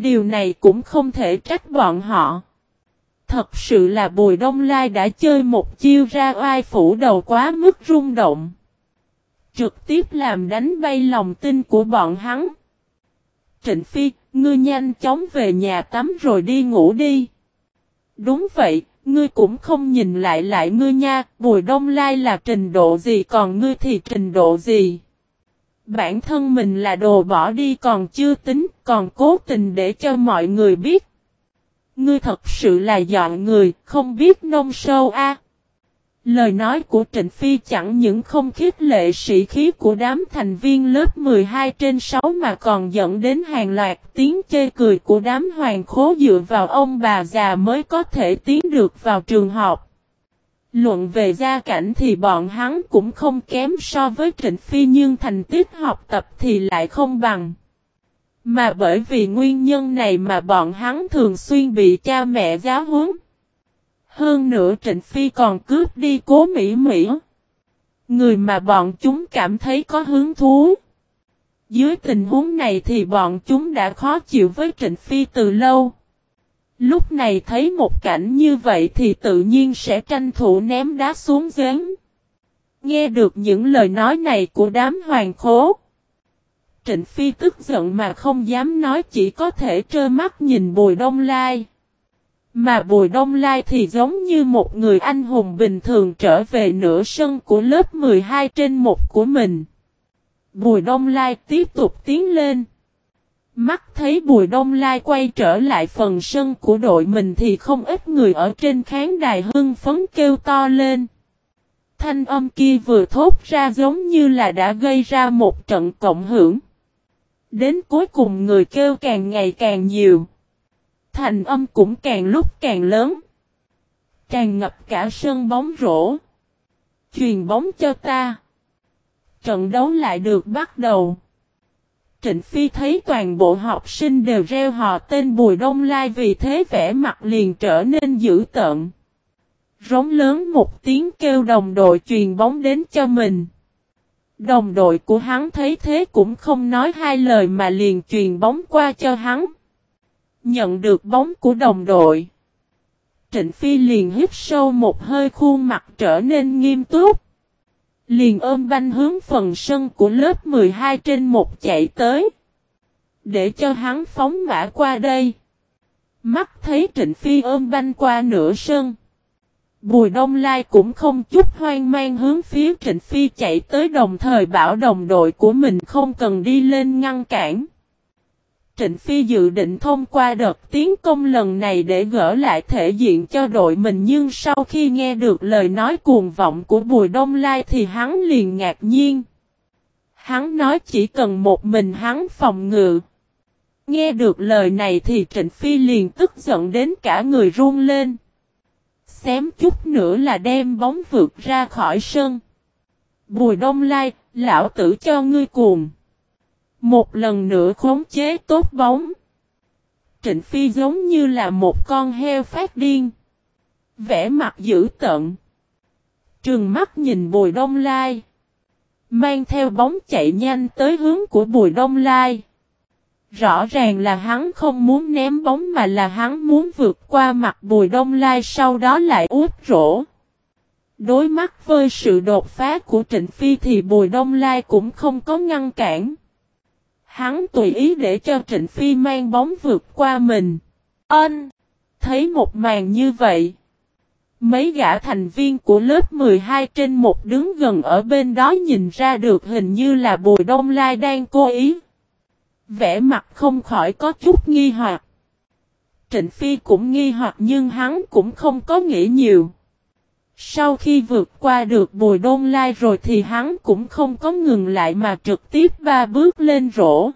Điều này cũng không thể trách bọn họ. Thật sự là Bùi Đông Lai đã chơi một chiêu ra oai phủ đầu quá mức rung động. Trực tiếp làm đánh bay lòng tin của bọn hắn. Trịnh Phi, ngươi nhanh chóng về nhà tắm rồi đi ngủ đi. Đúng vậy, ngươi cũng không nhìn lại lại ngươi nha, Bùi Đông Lai là trình độ gì còn ngươi thì trình độ gì. Bản thân mình là đồ bỏ đi còn chưa tính, còn cố tình để cho mọi người biết. Ngươi thật sự là dọn người, không biết nông sâu a. Lời nói của Trịnh Phi chẳng những không khích lệ sĩ khí của đám thành viên lớp 12 trên 6 mà còn dẫn đến hàng loạt tiếng chê cười của đám hoàng khố dựa vào ông bà già mới có thể tiến được vào trường học. Luận về gia cảnh thì bọn hắn cũng không kém so với Trịnh Phi nhưng thành tích học tập thì lại không bằng. Mà bởi vì nguyên nhân này mà bọn hắn thường xuyên bị cha mẹ giáo huấn. Hơn nữa Trịnh Phi còn cướp đi cố Mỹ Mỹ. Người mà bọn chúng cảm thấy có hứng thú. Dưới tình huống này thì bọn chúng đã khó chịu với Trịnh Phi từ lâu. Lúc này thấy một cảnh như vậy thì tự nhiên sẽ tranh thủ ném đá xuống giếng. Nghe được những lời nói này của đám hoàng khố. Trịnh Phi tức giận mà không dám nói, chỉ có thể trơ mắt nhìn Bùi Đông Lai. Mà Bùi Đông Lai thì giống như một người anh hùng bình thường trở về nửa sân của lớp 12 trên một của mình. Bùi Đông Lai tiếp tục tiến lên. Mắt thấy Bùi Đông Lai quay trở lại phần sân của đội mình thì không ít người ở trên khán đài hưng phấn kêu to lên. Thanh âm kia vừa thốt ra giống như là đã gây ra một trận cộng hưởng. Đến cuối cùng người kêu càng ngày càng nhiều. Thành âm cũng càng lúc càng lớn. Càng ngập cả sân bóng rổ. Truyền bóng cho ta. Trận đấu lại được bắt đầu. Trịnh Phi thấy toàn bộ học sinh đều reo hò tên Bùi Đông Lai vì thế vẻ mặt liền trở nên dữ tợn. Rống lớn một tiếng kêu đồng đội truyền bóng đến cho mình. Đồng đội của hắn thấy thế cũng không nói hai lời mà liền truyền bóng qua cho hắn. Nhận được bóng của đồng đội. Trịnh Phi liền hít sâu một hơi khuôn mặt trở nên nghiêm túc. Liền ôm banh hướng phần sân của lớp 12 trên một chạy tới. Để cho hắn phóng mã qua đây. Mắt thấy Trịnh Phi ôm banh qua nửa sân. Bùi Đông Lai cũng không chút hoang mang hướng phía Trịnh Phi chạy tới đồng thời bảo đồng đội của mình không cần đi lên ngăn cản. Trịnh Phi dự định thông qua đợt tiến công lần này để gỡ lại thể diện cho đội mình nhưng sau khi nghe được lời nói cuồng vọng của Bùi Đông Lai thì hắn liền ngạc nhiên. Hắn nói chỉ cần một mình hắn phòng ngự. Nghe được lời này thì Trịnh Phi liền tức giận đến cả người run lên. Xém chút nữa là đem bóng vượt ra khỏi sân. Bùi Đông Lai, lão tử cho ngươi cuồng. Một lần nữa khống chế tốt bóng. Trịnh Phi giống như là một con heo phát điên. Vẽ mặt dữ tận. Trường mắt nhìn Bùi Đông Lai. Mang theo bóng chạy nhanh tới hướng của Bùi Đông Lai. Rõ ràng là hắn không muốn ném bóng mà là hắn muốn vượt qua mặt Bùi Đông Lai sau đó lại út rổ. Đối mắt với sự đột phá của Trịnh Phi thì Bùi Đông Lai cũng không có ngăn cản. Hắn tùy ý để cho Trịnh Phi mang bóng vượt qua mình. Ân! Thấy một màn như vậy. Mấy gã thành viên của lớp 12 trên một đứng gần ở bên đó nhìn ra được hình như là Bùi Đông Lai đang cố ý. Vẽ mặt không khỏi có chút nghi hoặc. Trịnh Phi cũng nghi hoặc nhưng hắn cũng không có nghĩ nhiều. Sau khi vượt qua được bùi đôn lai rồi thì hắn cũng không có ngừng lại mà trực tiếp ba bước lên rổ.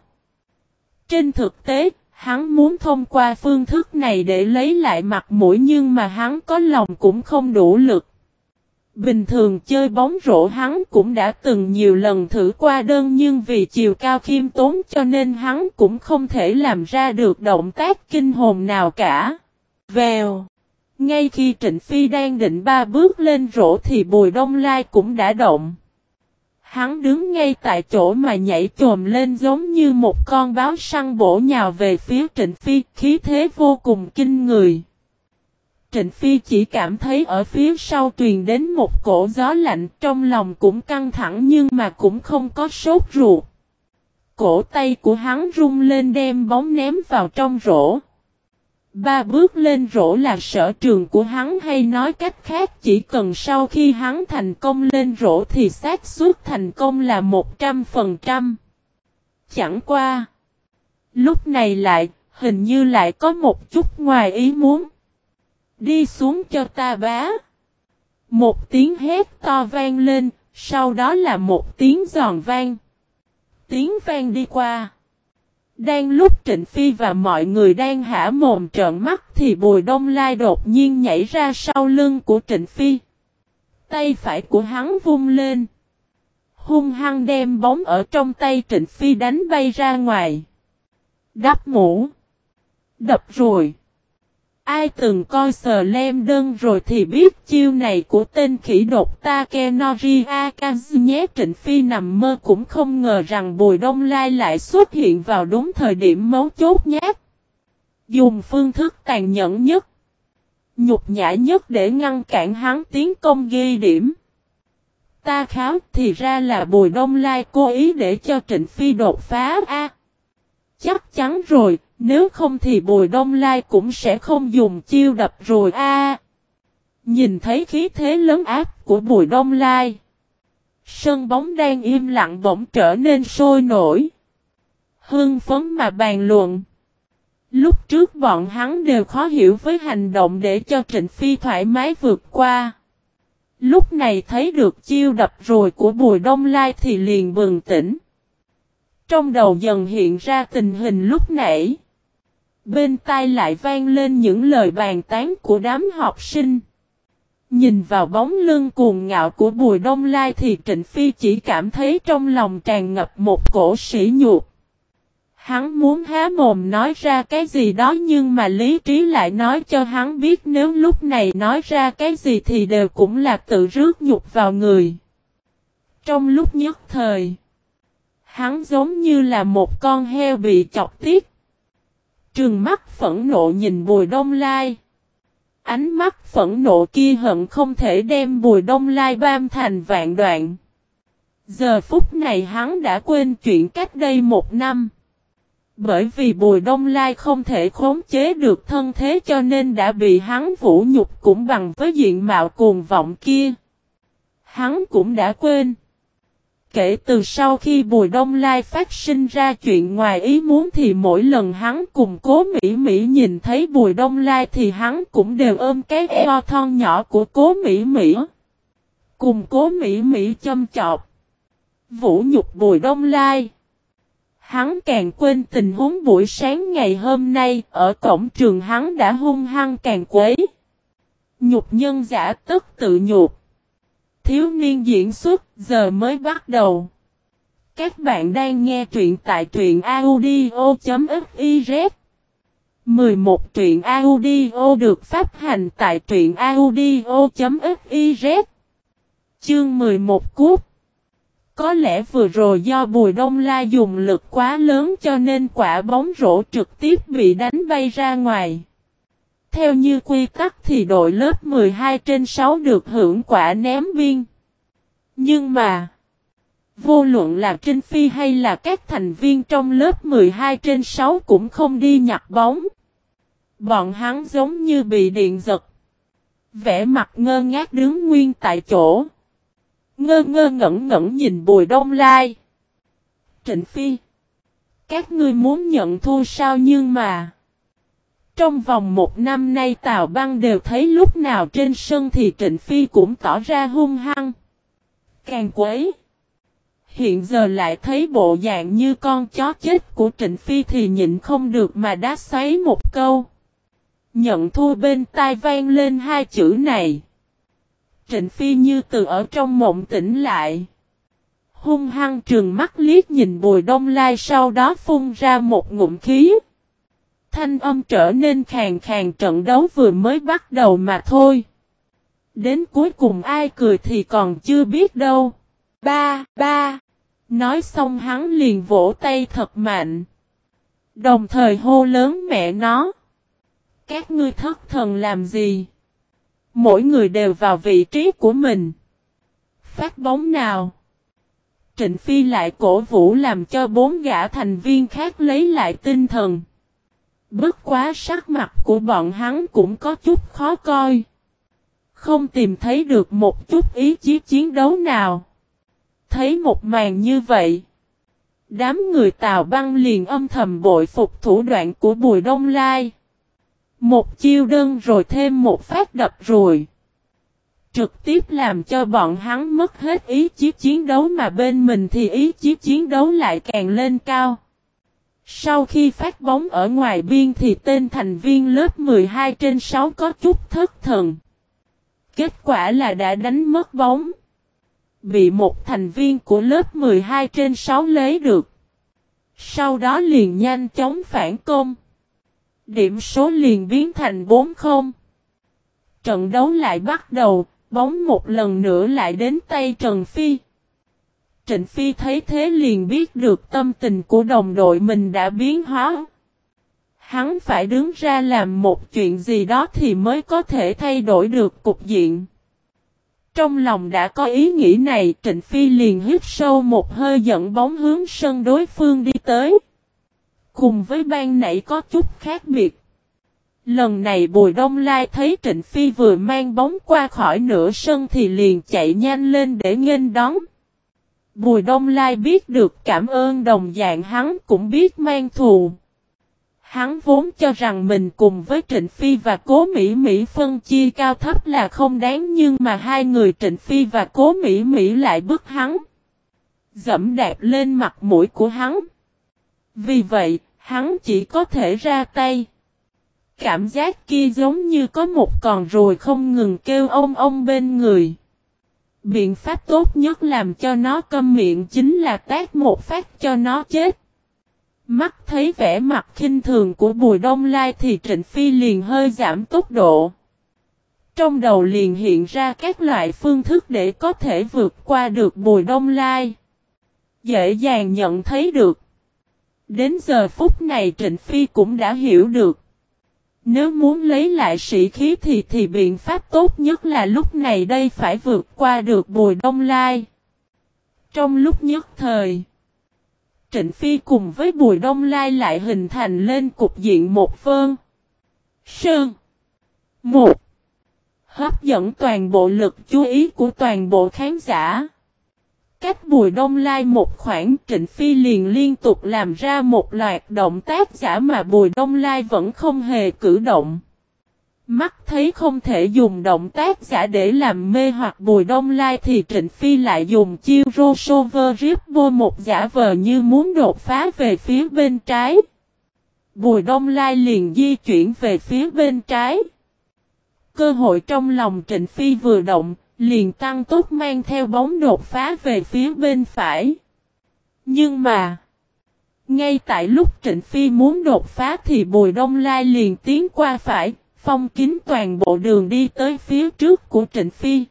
Trên thực tế, hắn muốn thông qua phương thức này để lấy lại mặt mũi nhưng mà hắn có lòng cũng không đủ lực. Bình thường chơi bóng rổ hắn cũng đã từng nhiều lần thử qua đơn nhưng vì chiều cao khiêm tốn cho nên hắn cũng không thể làm ra được động tác kinh hồn nào cả. Vèo! Ngay khi Trịnh Phi đang định ba bước lên rổ thì Bùi Đông Lai cũng đã động. Hắn đứng ngay tại chỗ mà nhảy trồm lên giống như một con báo săn bổ nhào về phía Trịnh Phi, khí thế vô cùng kinh người. Trịnh Phi chỉ cảm thấy ở phía sau truyền đến một cổ gió lạnh trong lòng cũng căng thẳng nhưng mà cũng không có sốt ruột. Cổ tay của hắn rung lên đem bóng ném vào trong rổ. Ba bước lên rổ là sở trường của hắn hay nói cách khác chỉ cần sau khi hắn thành công lên rổ thì xác suất thành công là 100%. Chẳng qua. Lúc này lại, hình như lại có một chút ngoài ý muốn. Đi xuống cho ta bá. Một tiếng hét to vang lên, sau đó là một tiếng giòn vang. Tiếng vang đi qua. Đang lúc Trịnh Phi và mọi người đang hả mồm trợn mắt thì Bùi Đông Lai đột nhiên nhảy ra sau lưng của Trịnh Phi. Tay phải của hắn vung lên. Hung hăng đem bóng ở trong tay Trịnh Phi đánh bay ra ngoài. Đắp mũ. Đập rồi. Ai từng coi sờ lem đơn rồi thì biết chiêu này của tên khỉ đột Takenori Akazu nhé Trịnh Phi nằm mơ cũng không ngờ rằng Bùi Đông Lai lại xuất hiện vào đúng thời điểm mấu chốt nhát. Dùng phương thức tàn nhẫn nhất, nhục nhã nhất để ngăn cản hắn tiến công ghi điểm. Ta kháo thì ra là Bùi Đông Lai cố ý để cho Trịnh Phi đột phá A chắc chắn rồi, nếu không thì Bùi Đông Lai cũng sẽ không dùng chiêu đập rồi a. nhìn thấy khí thế lớn áp của Bùi Đông Lai. Sân bóng đang im lặng bỗng trở nên sôi nổi. Hưng phấn mà bàn luận. Lúc trước bọn hắn đều khó hiểu với hành động để cho Trịnh Phi thoải mái vượt qua. Lúc này thấy được chiêu đập rồi của Bùi Đông Lai thì liền bừng tỉnh. Trong đầu dần hiện ra tình hình lúc nãy. Bên tai lại vang lên những lời bàn tán của đám học sinh. Nhìn vào bóng lưng cuồng ngạo của Bùi Đông Lai thì Trịnh Phi chỉ cảm thấy trong lòng tràn ngập một cổ sỉ nhục. Hắn muốn há mồm nói ra cái gì đó nhưng mà lý trí lại nói cho hắn biết nếu lúc này nói ra cái gì thì đều cũng là tự rước nhục vào người. Trong lúc nhất thời, hắn giống như là một con heo bị chọc tiết Trường mắt phẫn nộ nhìn Bùi Đông Lai. Ánh mắt phẫn nộ kia hận không thể đem Bùi Đông Lai bam thành vạn đoạn. Giờ phút này hắn đã quên chuyện cách đây một năm. Bởi vì Bùi Đông Lai không thể khống chế được thân thế cho nên đã bị hắn vũ nhục cũng bằng với diện mạo cuồng vọng kia. Hắn cũng đã quên. Kể từ sau khi Bùi Đông Lai phát sinh ra chuyện ngoài ý muốn thì mỗi lần hắn cùng cố Mỹ Mỹ nhìn thấy Bùi Đông Lai thì hắn cũng đều ôm cái eo thon nhỏ của cố Mỹ Mỹ. Cùng cố Mỹ Mỹ châm chọc. Vũ nhục Bùi Đông Lai. Hắn càng quên tình huống buổi sáng ngày hôm nay, ở cổng trường hắn đã hung hăng càng quấy. Nhục nhân giả tức tự nhục. Thiếu niên diễn xuất giờ mới bắt đầu. Các bạn đang nghe truyện tại truyện audio.fiz 11 truyện audio được phát hành tại truyện audio.fiz Chương 11 cút Có lẽ vừa rồi do Bùi Đông La dùng lực quá lớn cho nên quả bóng rổ trực tiếp bị đánh bay ra ngoài. Theo như quy tắc thì đội lớp 12 trên 6 được hưởng quả ném viên. Nhưng mà, vô luận là Trinh Phi hay là các thành viên trong lớp 12 trên 6 cũng không đi nhặt bóng. Bọn hắn giống như bị điện giật. Vẽ mặt ngơ ngác đứng nguyên tại chỗ. Ngơ ngơ ngẩn ngẩn nhìn Bùi Đông Lai. Trịnh Phi. Các ngươi muốn nhận thua sao nhưng mà. Trong vòng một năm nay Tào Băng đều thấy lúc nào trên sân thì Trịnh Phi cũng tỏ ra hung hăng. Càng quấy. Hiện giờ lại thấy bộ dạng như con chó chết của Trịnh Phi thì nhịn không được mà đá xoáy một câu. Nhận thua bên tai vang lên hai chữ này. Trịnh Phi như từ ở trong mộng tỉnh lại. Hung hăng trừng mắt liếc nhìn bùi đông lai sau đó phun ra một ngụm khí. Thanh âm trở nên khàn khàn trận đấu vừa mới bắt đầu mà thôi. Đến cuối cùng ai cười thì còn chưa biết đâu. ba, ba. Nói xong hắn liền vỗ tay thật mạnh. Đồng thời hô lớn mẹ nó. Các ngươi thất thần làm gì? Mỗi người đều vào vị trí của mình. Phát bóng nào? Trịnh Phi lại cổ vũ làm cho bốn gã thành viên khác lấy lại tinh thần. Bất quá sắc mặt của bọn hắn cũng có chút khó coi. Không tìm thấy được một chút ý chí chiến đấu nào. Thấy một màn như vậy. Đám người Tào Băng liền âm thầm bội phục thủ đoạn của Bùi Đông Lai. Một chiêu đơn rồi thêm một phát đập rồi. Trực tiếp làm cho bọn hắn mất hết ý chí chiến đấu mà bên mình thì ý chí chiến đấu lại càng lên cao. Sau khi phát bóng ở ngoài biên thì tên thành viên lớp 12 trên 6 có chút thất thần. Kết quả là đã đánh mất bóng. Bị một thành viên của lớp 12 trên 6 lấy được. Sau đó liền nhanh chóng phản công. Điểm số liền biến thành 4-0. Trận đấu lại bắt đầu, bóng một lần nữa lại đến tay Trần Phi. Trịnh Phi thấy thế liền biết được tâm tình của đồng đội mình đã biến hóa. Hắn phải đứng ra làm một chuyện gì đó thì mới có thể thay đổi được cục diện. Trong lòng đã có ý nghĩ này, Trịnh Phi liền hít sâu một hơi dẫn bóng hướng sân đối phương đi tới. Cùng với ban nãy có chút khác biệt. Lần này Bùi Đông Lai thấy Trịnh Phi vừa mang bóng qua khỏi nửa sân thì liền chạy nhanh lên để nghênh đón. Bùi Đông Lai biết được cảm ơn đồng dạng hắn cũng biết mang thù. Hắn vốn cho rằng mình cùng với Trịnh Phi và Cố Mỹ Mỹ phân chia cao thấp là không đáng nhưng mà hai người Trịnh Phi và Cố Mỹ Mỹ lại bức hắn. Dẫm đạp lên mặt mũi của hắn. Vì vậy, hắn chỉ có thể ra tay. Cảm giác kia giống như có một con rồi không ngừng kêu ông ông bên người. Biện pháp tốt nhất làm cho nó câm miệng chính là tác một phát cho nó chết. Mắt thấy vẻ mặt khinh thường của Bùi Đông Lai thì Trịnh Phi liền hơi giảm tốc độ. Trong đầu liền hiện ra các loại phương thức để có thể vượt qua được Bùi Đông Lai. Dễ dàng nhận thấy được. Đến giờ phút này Trịnh Phi cũng đã hiểu được. Nếu muốn lấy lại sĩ khí thì thì biện pháp tốt nhất là lúc này đây phải vượt qua được Bùi Đông Lai. Trong lúc nhất thời, Trịnh Phi cùng với Bùi Đông Lai lại hình thành lên cục diện một phương. Sơn. Một. Hấp dẫn toàn bộ lực chú ý của toàn bộ khán giả. Cách Bùi Đông Lai một khoảng Trịnh Phi liền liên tục làm ra một loạt động tác giả mà Bùi Đông Lai vẫn không hề cử động. Mắt thấy không thể dùng động tác giả để làm mê hoặc Bùi Đông Lai thì Trịnh Phi lại dùng chiêu Rosover Rippo một giả vờ như muốn đột phá về phía bên trái. Bùi Đông Lai liền di chuyển về phía bên trái. Cơ hội trong lòng Trịnh Phi vừa động, liền tăng tốc mang theo bóng đột phá về phía bên phải. Nhưng mà, ngay tại lúc Trịnh Phi muốn đột phá thì Bùi Đông Lai liền tiến qua phải, phong kín toàn bộ đường đi tới phía trước của Trịnh Phi.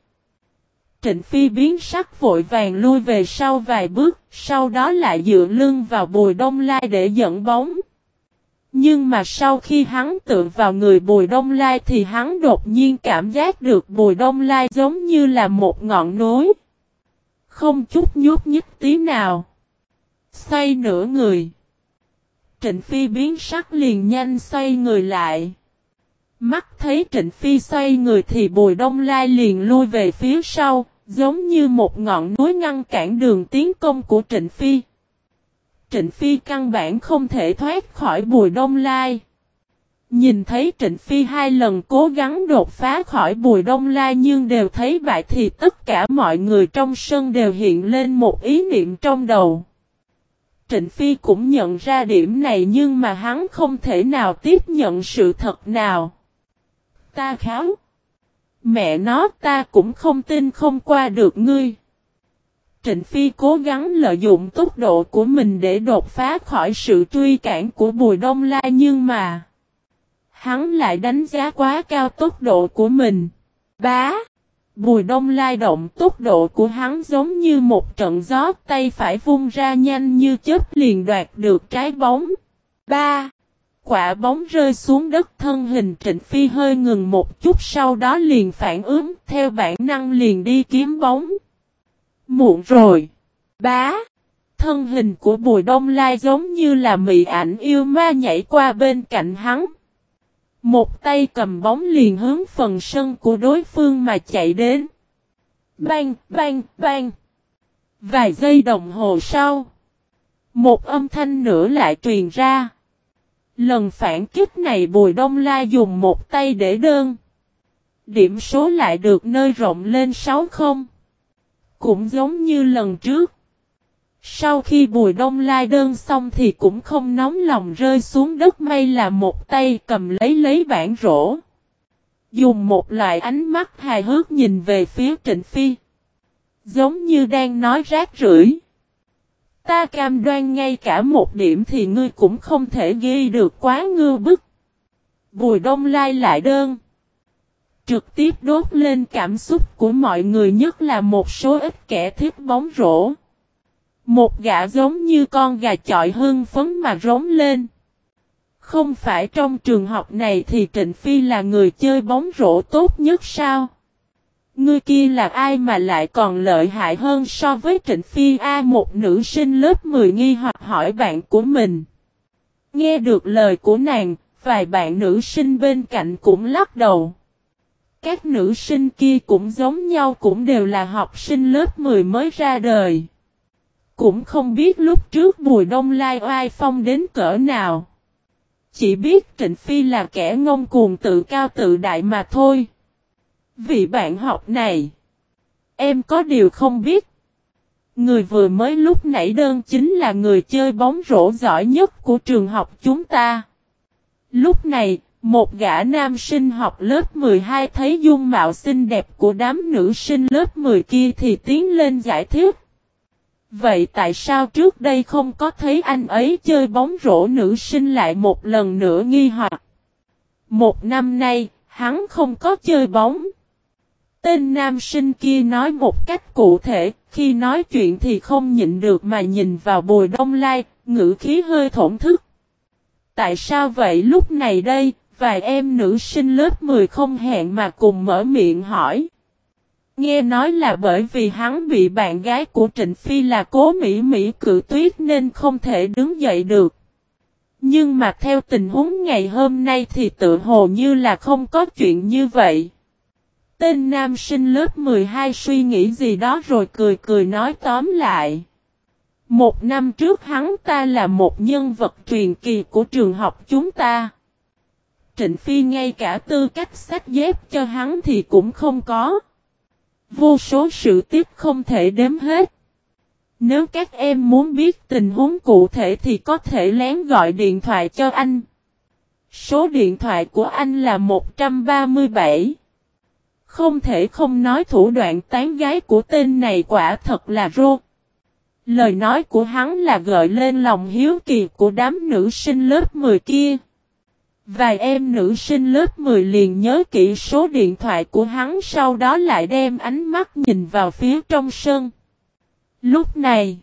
Trịnh Phi biến sắc vội vàng lui về sau vài bước, sau đó lại dựa lưng vào Bùi Đông Lai để dẫn bóng. Nhưng mà sau khi hắn tự vào người Bùi Đông Lai thì hắn đột nhiên cảm giác được Bùi Đông Lai giống như là một ngọn núi. Không chút nhút nhích tí nào. Xoay nửa người. Trịnh Phi biến sắc liền nhanh xoay người lại. Mắt thấy Trịnh Phi xoay người thì Bùi Đông Lai liền lui về phía sau, giống như một ngọn núi ngăn cản đường tiến công của Trịnh Phi. Trịnh Phi căn bản không thể thoát khỏi Bùi Đông Lai. Nhìn thấy Trịnh Phi hai lần cố gắng đột phá khỏi Bùi Đông Lai nhưng đều thấy bại thì tất cả mọi người trong sân đều hiện lên một ý niệm trong đầu. Trịnh Phi cũng nhận ra điểm này nhưng mà hắn không thể nào tiếp nhận sự thật nào. Ta kháo. Mẹ nó, ta cũng không tin không qua được ngươi. Trịnh Phi cố gắng lợi dụng tốc độ của mình để đột phá khỏi sự truy cản của Bùi Đông La nhưng mà hắn lại đánh giá quá cao tốc độ của mình. Bá! Bùi đông lai động tốc độ của hắn giống như một trận gió, tay phải vung ra nhanh như chớp liền đoạt được trái bóng. 3. Quả bóng rơi xuống đất, thân hình Trịnh Phi hơi ngừng một chút, sau đó liền phản ứng, theo bản năng liền đi kiếm bóng. Muộn rồi. Bá. Thân hình của Bùi Đông Lai giống như là mị ảnh yêu ma nhảy qua bên cạnh hắn. Một tay cầm bóng liền hướng phần sân của đối phương mà chạy đến. Bang, bang, bang. Vài giây đồng hồ sau. Một âm thanh nữa lại truyền ra. Lần phản kích này Bùi Đông La dùng một tay để đơn. Điểm số lại được nơi rộng lên 6 không. Cũng giống như lần trước. Sau khi Bùi Đông Lai đơn xong thì cũng không nóng lòng rơi xuống đất, may là một tay cầm lấy lấy bản rổ. Dùng một loại ánh mắt hài hước nhìn về phía Trịnh Phi. Giống như đang nói rác rưởi. Ta cam đoan ngay cả một điểm thì ngươi cũng không thể ghi được quá ngư bức. Bùi đông lai lại đơn. Trực tiếp đốt lên cảm xúc của mọi người nhất là một số ít kẻ thích bóng rổ. Một gã giống như con gà chọi hưng phấn mà rống lên. Không phải trong trường học này thì Trịnh Phi là người chơi bóng rổ tốt nhất sao? Ngươi kia là ai mà lại còn lợi hại hơn so với Trịnh Phi A một nữ sinh lớp 10 nghi hoặc hỏi bạn của mình. Nghe được lời của nàng, vài bạn nữ sinh bên cạnh cũng lắc đầu. Các nữ sinh kia cũng giống nhau cũng đều là học sinh lớp 10 mới ra đời. Cũng không biết lúc trước Bùi Đông Lai oai phong đến cỡ nào. Chỉ biết Trịnh Phi là kẻ ngông cuồng tự cao tự đại mà thôi. Vị bạn học này. Em có điều không biết. Người vừa mới lúc nãy đơn chính là người chơi bóng rổ giỏi nhất của trường học chúng ta. Lúc này, một gã nam sinh học lớp 12 thấy dung mạo xinh đẹp của đám nữ sinh lớp 10 kia thì tiến lên giải thích. Vậy tại sao trước đây không có thấy anh ấy chơi bóng rổ nữ sinh lại một lần nữa nghi hoặc? Một năm nay, hắn không có chơi bóng. Tên nam sinh kia nói một cách cụ thể, khi nói chuyện thì không nhịn được mà nhìn vào bồi đông lai, ngữ khí hơi thổn thức. Tại sao vậy lúc này đây, vài em nữ sinh lớp 10 không hẹn mà cùng mở miệng hỏi. Nghe nói là bởi vì hắn bị bạn gái của Trịnh Phi là cố Mỹ Mỹ cự tuyết nên không thể đứng dậy được. Nhưng mà theo tình huống ngày hôm nay thì tự hồ như là không có chuyện như vậy. Tên nam sinh lớp 12 suy nghĩ gì đó rồi cười cười nói tóm lại. Một năm trước hắn ta là một nhân vật truyền kỳ của trường học chúng ta. Trịnh Phi ngay cả tư cách sách dép cho hắn thì cũng không có. Vô số sự tiếc không thể đếm hết. Nếu các em muốn biết tình huống cụ thể thì có thể lén gọi điện thoại cho anh. Số điện thoại của anh là 137. Không thể không nói thủ đoạn tán gái của tên này quả thật là rô. Lời nói của hắn là gợi lên lòng hiếu kỳ của đám nữ sinh lớp 10 kia. Vài em nữ sinh lớp 10 liền nhớ kỹ số điện thoại của hắn sau đó lại đem ánh mắt nhìn vào phía trong sân. Lúc này,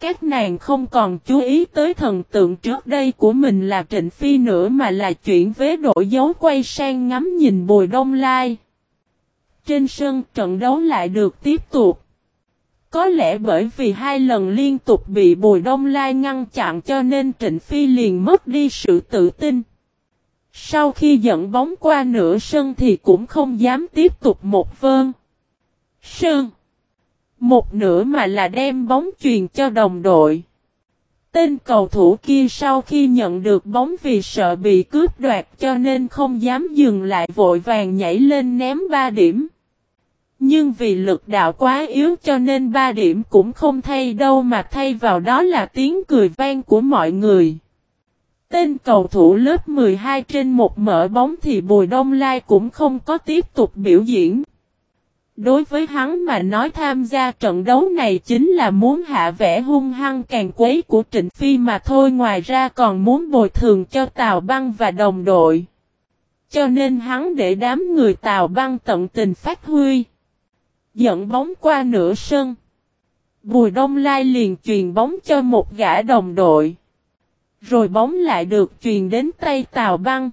các nàng không còn chú ý tới thần tượng trước đây của mình là Trịnh Phi nữa mà là chuyển vế đổi dấu quay sang ngắm nhìn Bùi Đông Lai. Trên sân trận đấu lại được tiếp tục. Có lẽ bởi vì hai lần liên tục bị Bùi Đông Lai ngăn chặn cho nên Trịnh Phi liền mất đi sự tự tin. Sau khi dẫn bóng qua nửa sân thì cũng không dám tiếp tục một vơn. Sơn. Một nửa mà là đem bóng truyền cho đồng đội. Tên cầu thủ kia sau khi nhận được bóng vì sợ bị cướp đoạt cho nên không dám dừng lại vội vàng nhảy lên ném 3 điểm. Nhưng vì lực đạo quá yếu cho nên 3 điểm cũng không thay đâu mà thay vào đó là tiếng cười vang của mọi người. Tên cầu thủ lớp 12 trên một mở bóng thì Bùi Đông Lai cũng không có tiếp tục biểu diễn. Đối với hắn mà nói tham gia trận đấu này chính là muốn hạ vẻ hung hăng càng quấy của Trịnh Phi mà thôi, ngoài ra còn muốn bồi thường cho Tào Băng và đồng đội. Cho nên hắn để đám người Tào Băng tận tình phát huy. Dẫn bóng qua nửa sân. Bùi Đông Lai liền truyền bóng cho một gã đồng đội. Rồi bóng lại được truyền đến tay Tào Băng.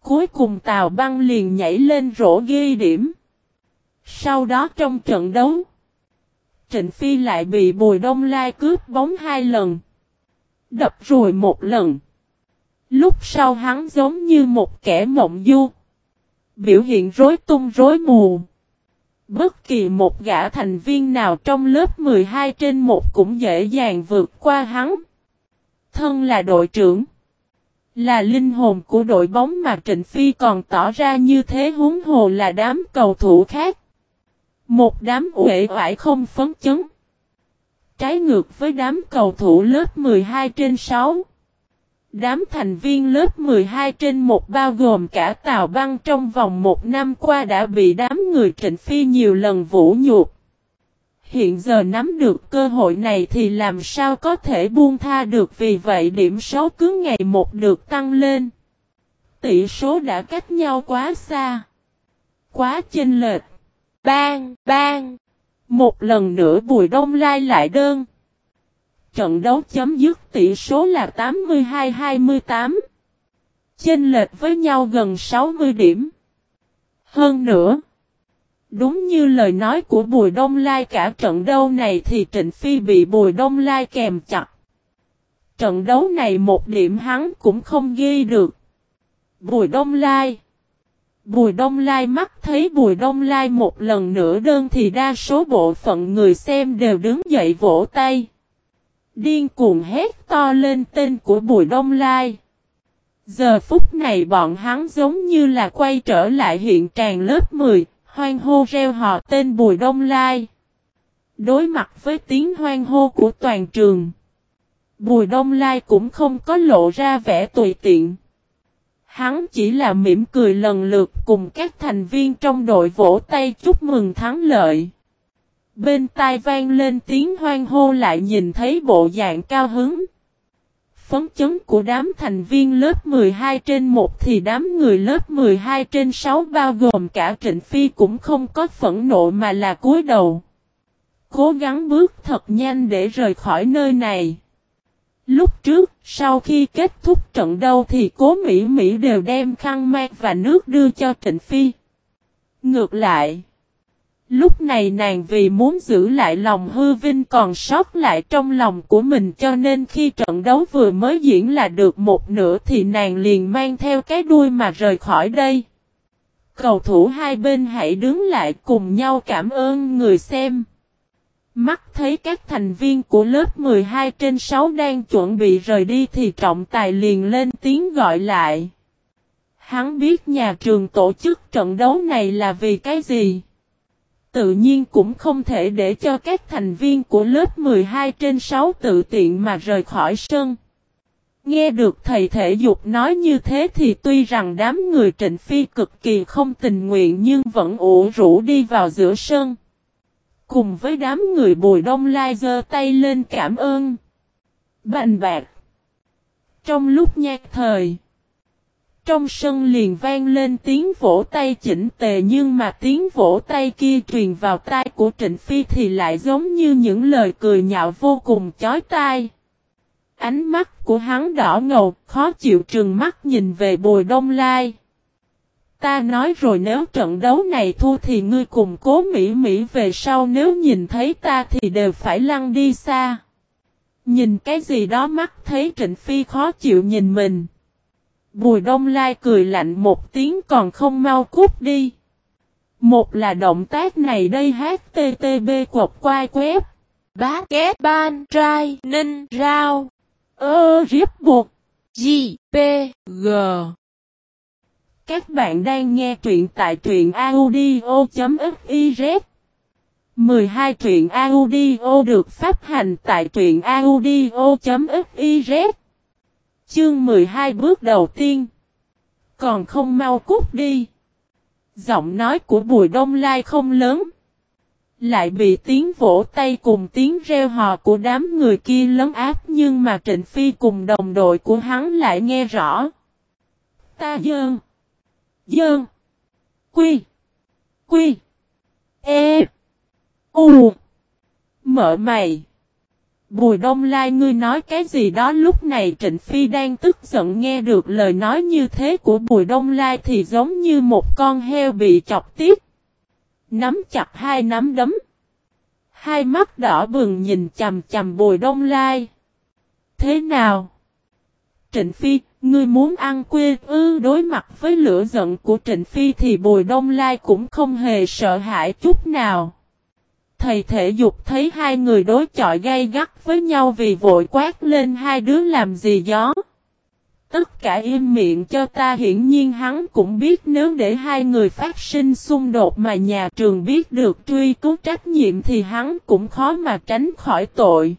Cuối cùng Tào Băng liền nhảy lên rổ ghi điểm. Sau đó trong trận đấu, Trịnh Phi lại bị Bùi Đông Lai cướp bóng hai lần. Đập rồi một lần. Lúc sau hắn giống như một kẻ mộng du. Biểu hiện rối tung rối mù. Bất kỳ một gã thành viên nào trong lớp 12 trên một cũng dễ dàng vượt qua hắn. Thân là đội trưởng. Là linh hồn của đội bóng mà Trịnh Phi còn tỏ ra như thế huống hồ là đám cầu thủ khác. Một đám uể oải không phấn chấn. Trái ngược với đám cầu thủ lớp 12 trên 6. Đám thành viên lớp 12 trên 1 bao gồm cả Tào Băng trong vòng một năm qua đã bị đám người Trịnh Phi nhiều lần vũ nhục. Hiện giờ nắm được cơ hội này thì làm sao có thể buông tha được vì vậy điểm số cứ ngày một được tăng lên. Tỷ số đã cách nhau quá xa. Quá chênh lệch. Bang, bang. Một lần nữa Bùi Đông Lai lại đơn. Trận đấu chấm dứt tỷ số là 82-28. Chênh lệch với nhau gần 60 điểm. Hơn nữa. Đúng như lời nói của Bùi Đông Lai cả trận đấu này thì Trịnh Phi bị Bùi Đông Lai kèm chặt. Trận đấu này một điểm hắn cũng không ghi được. Bùi Đông Lai Bùi Đông Lai mắt thấy Bùi Đông Lai một lần nữa đơn thì đa số bộ phận người xem đều đứng dậy vỗ tay. Điên cuồng hét to lên tên của Bùi Đông Lai. Giờ phút này bọn hắn giống như là quay trở lại hiện tràng lớp 10, hoang hô reo hò tên Bùi Đông Lai. Đối mặt với tiếng hoang hô của toàn trường. Bùi Đông Lai cũng không có lộ ra vẻ tùy tiện. Hắn chỉ là mỉm cười lần lượt cùng các thành viên trong đội vỗ tay chúc mừng thắng lợi. Bên tai vang lên tiếng hoang hô lại nhìn thấy bộ dạng cao hứng. Phấn chấn của đám thành viên lớp 12 trên 1 thì đám người lớp 12 trên 6 bao gồm cả Trịnh Phi cũng không có phẫn nộ mà là cúi đầu. Cố gắng bước thật nhanh để rời khỏi nơi này. Lúc trước, sau khi kết thúc trận đấu thì cố Mỹ Mỹ đều đem khăn mang và nước đưa cho Trịnh Phi. Ngược lại, lúc này nàng vì muốn giữ lại lòng hư vinh còn sót lại trong lòng của mình cho nên khi trận đấu vừa mới diễn là được một nửa thì nàng liền mang theo cái đuôi mà rời khỏi đây. Cầu thủ hai bên hãy đứng lại cùng nhau cảm ơn người xem. Mắt thấy các thành viên của lớp 12 trên 6 đang chuẩn bị rời đi thì trọng tài liền lên tiếng gọi lại. Hắn biết nhà trường tổ chức trận đấu này là vì cái gì. Tự nhiên cũng không thể để cho các thành viên của lớp 12 trên 6 tự tiện mà rời khỏi sân. Nghe được thầy thể dục nói như thế thì tuy rằng đám người trịnh phi cực kỳ không tình nguyện nhưng vẫn ủ rũ đi vào giữa sân. Cùng với đám người bùi đông lai giơ tay lên cảm ơn. Bành bạc. Trong lúc nhạc thời. Trong sân liền vang lên tiếng vỗ tay chỉnh tề nhưng mà tiếng vỗ tay kia truyền vào tai của Trịnh Phi thì lại giống như những lời cười nhạo vô cùng chói tai. Ánh mắt của hắn đỏ ngầu, khó chịu trừng mắt nhìn về bùi đông lai. Ta nói rồi nếu trận đấu này thua thì ngươi cùng cố Mỹ Mỹ về sau nếu nhìn thấy ta thì đều phải lăn đi xa. Nhìn cái gì đó mắt thấy Trịnh Phi khó chịu nhìn mình. Bùi Đông Lai cười lạnh một tiếng còn không mau cút đi. Một là động tác này đây HTTB cột quai quép. Bá kết ban trai ninh rao. Ơ riếp buộc. G, P, G. Các bạn đang nghe truyện tại truyện audio.fiz 12 truyện audio được phát hành tại truyện audio.fiz Chương 12 bước đầu tiên Còn không mau cút đi Giọng nói của Bùi Đông Lai không lớn Lại bị tiếng vỗ tay cùng tiếng reo hò của đám người kia lấn áp, Nhưng mà Trịnh Phi cùng đồng đội của hắn lại nghe rõ Ta dơn Dơn. Quy. Quy. E. U. Mở mày. Bùi đông lai ngươi nói cái gì đó lúc này Trịnh Phi đang tức giận nghe được lời nói như thế của bùi đông lai thì giống như một con heo bị chọc tiếp, Nắm chặt hai nắm đấm. Hai mắt đỏ bừng nhìn chầm chầm bùi đông lai. Thế nào? Trịnh Phi, ngươi muốn ăn quê ư đối mặt với lửa giận của Trịnh Phi thì bùi đông lai cũng không hề sợ hãi chút nào. Thầy thể dục thấy hai người đối chọi gay gắt với nhau vì vội quát lên hai đứa làm gì gió. Tất cả im miệng cho ta hiển nhiên hắn cũng biết nếu để hai người phát sinh xung đột mà nhà trường biết được truy cứu trách nhiệm thì hắn cũng khó mà tránh khỏi tội.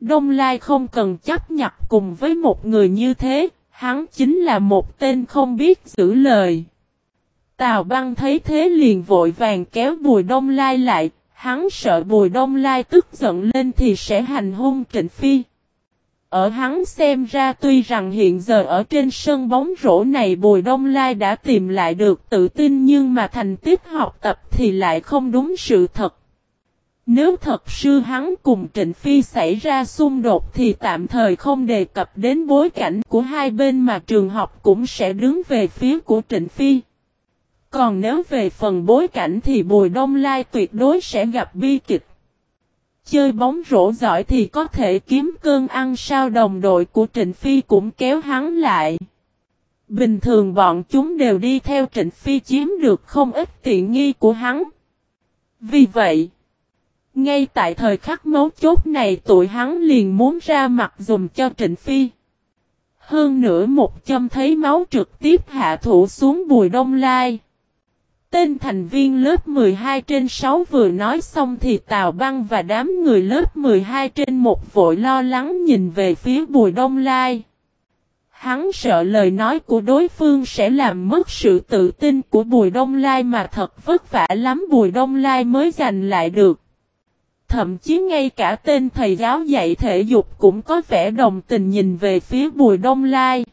Đông Lai không cần chấp nhặt cùng với một người như thế, hắn chính là một tên không biết giữ lời. Tào băng thấy thế liền vội vàng kéo bùi Đông Lai lại, hắn sợ bùi Đông Lai tức giận lên thì sẽ hành hung Trịnh Phi. Ở hắn xem ra tuy rằng hiện giờ ở trên sân bóng rổ này Bùi Đông Lai đã tìm lại được tự tin nhưng mà thành tích học tập thì lại không đúng sự thật. Nếu thật sư hắn cùng Trịnh Phi xảy ra xung đột thì tạm thời không đề cập đến bối cảnh của hai bên mà trường học cũng sẽ đứng về phía của Trịnh Phi. Còn nếu về phần bối cảnh thì Bùi Đông Lai tuyệt đối sẽ gặp bi kịch. Chơi bóng rổ giỏi thì có thể kiếm cơn ăn sao đồng đội của Trịnh Phi cũng kéo hắn lại. Bình thường bọn chúng đều đi theo Trịnh Phi chiếm được không ít tiện nghi của hắn. Vì vậy, ngay tại thời khắc mấu chốt này tụi hắn liền muốn ra mặt dùm cho Trịnh Phi. Hơn nữa một châm thấy máu trực tiếp hạ thủ xuống bùi đông lai. Tên thành viên lớp 12 trên 6 vừa nói xong thì Tào Băng và đám người lớp 12 trên một vội lo lắng nhìn về phía Bùi Đông Lai. Hắn sợ lời nói của đối phương sẽ làm mất sự tự tin của Bùi Đông Lai mà thật vất vả lắm Bùi Đông Lai mới giành lại được. Thậm chí ngay cả tên thầy giáo dạy thể dục cũng có vẻ đồng tình nhìn về phía Bùi Đông Lai.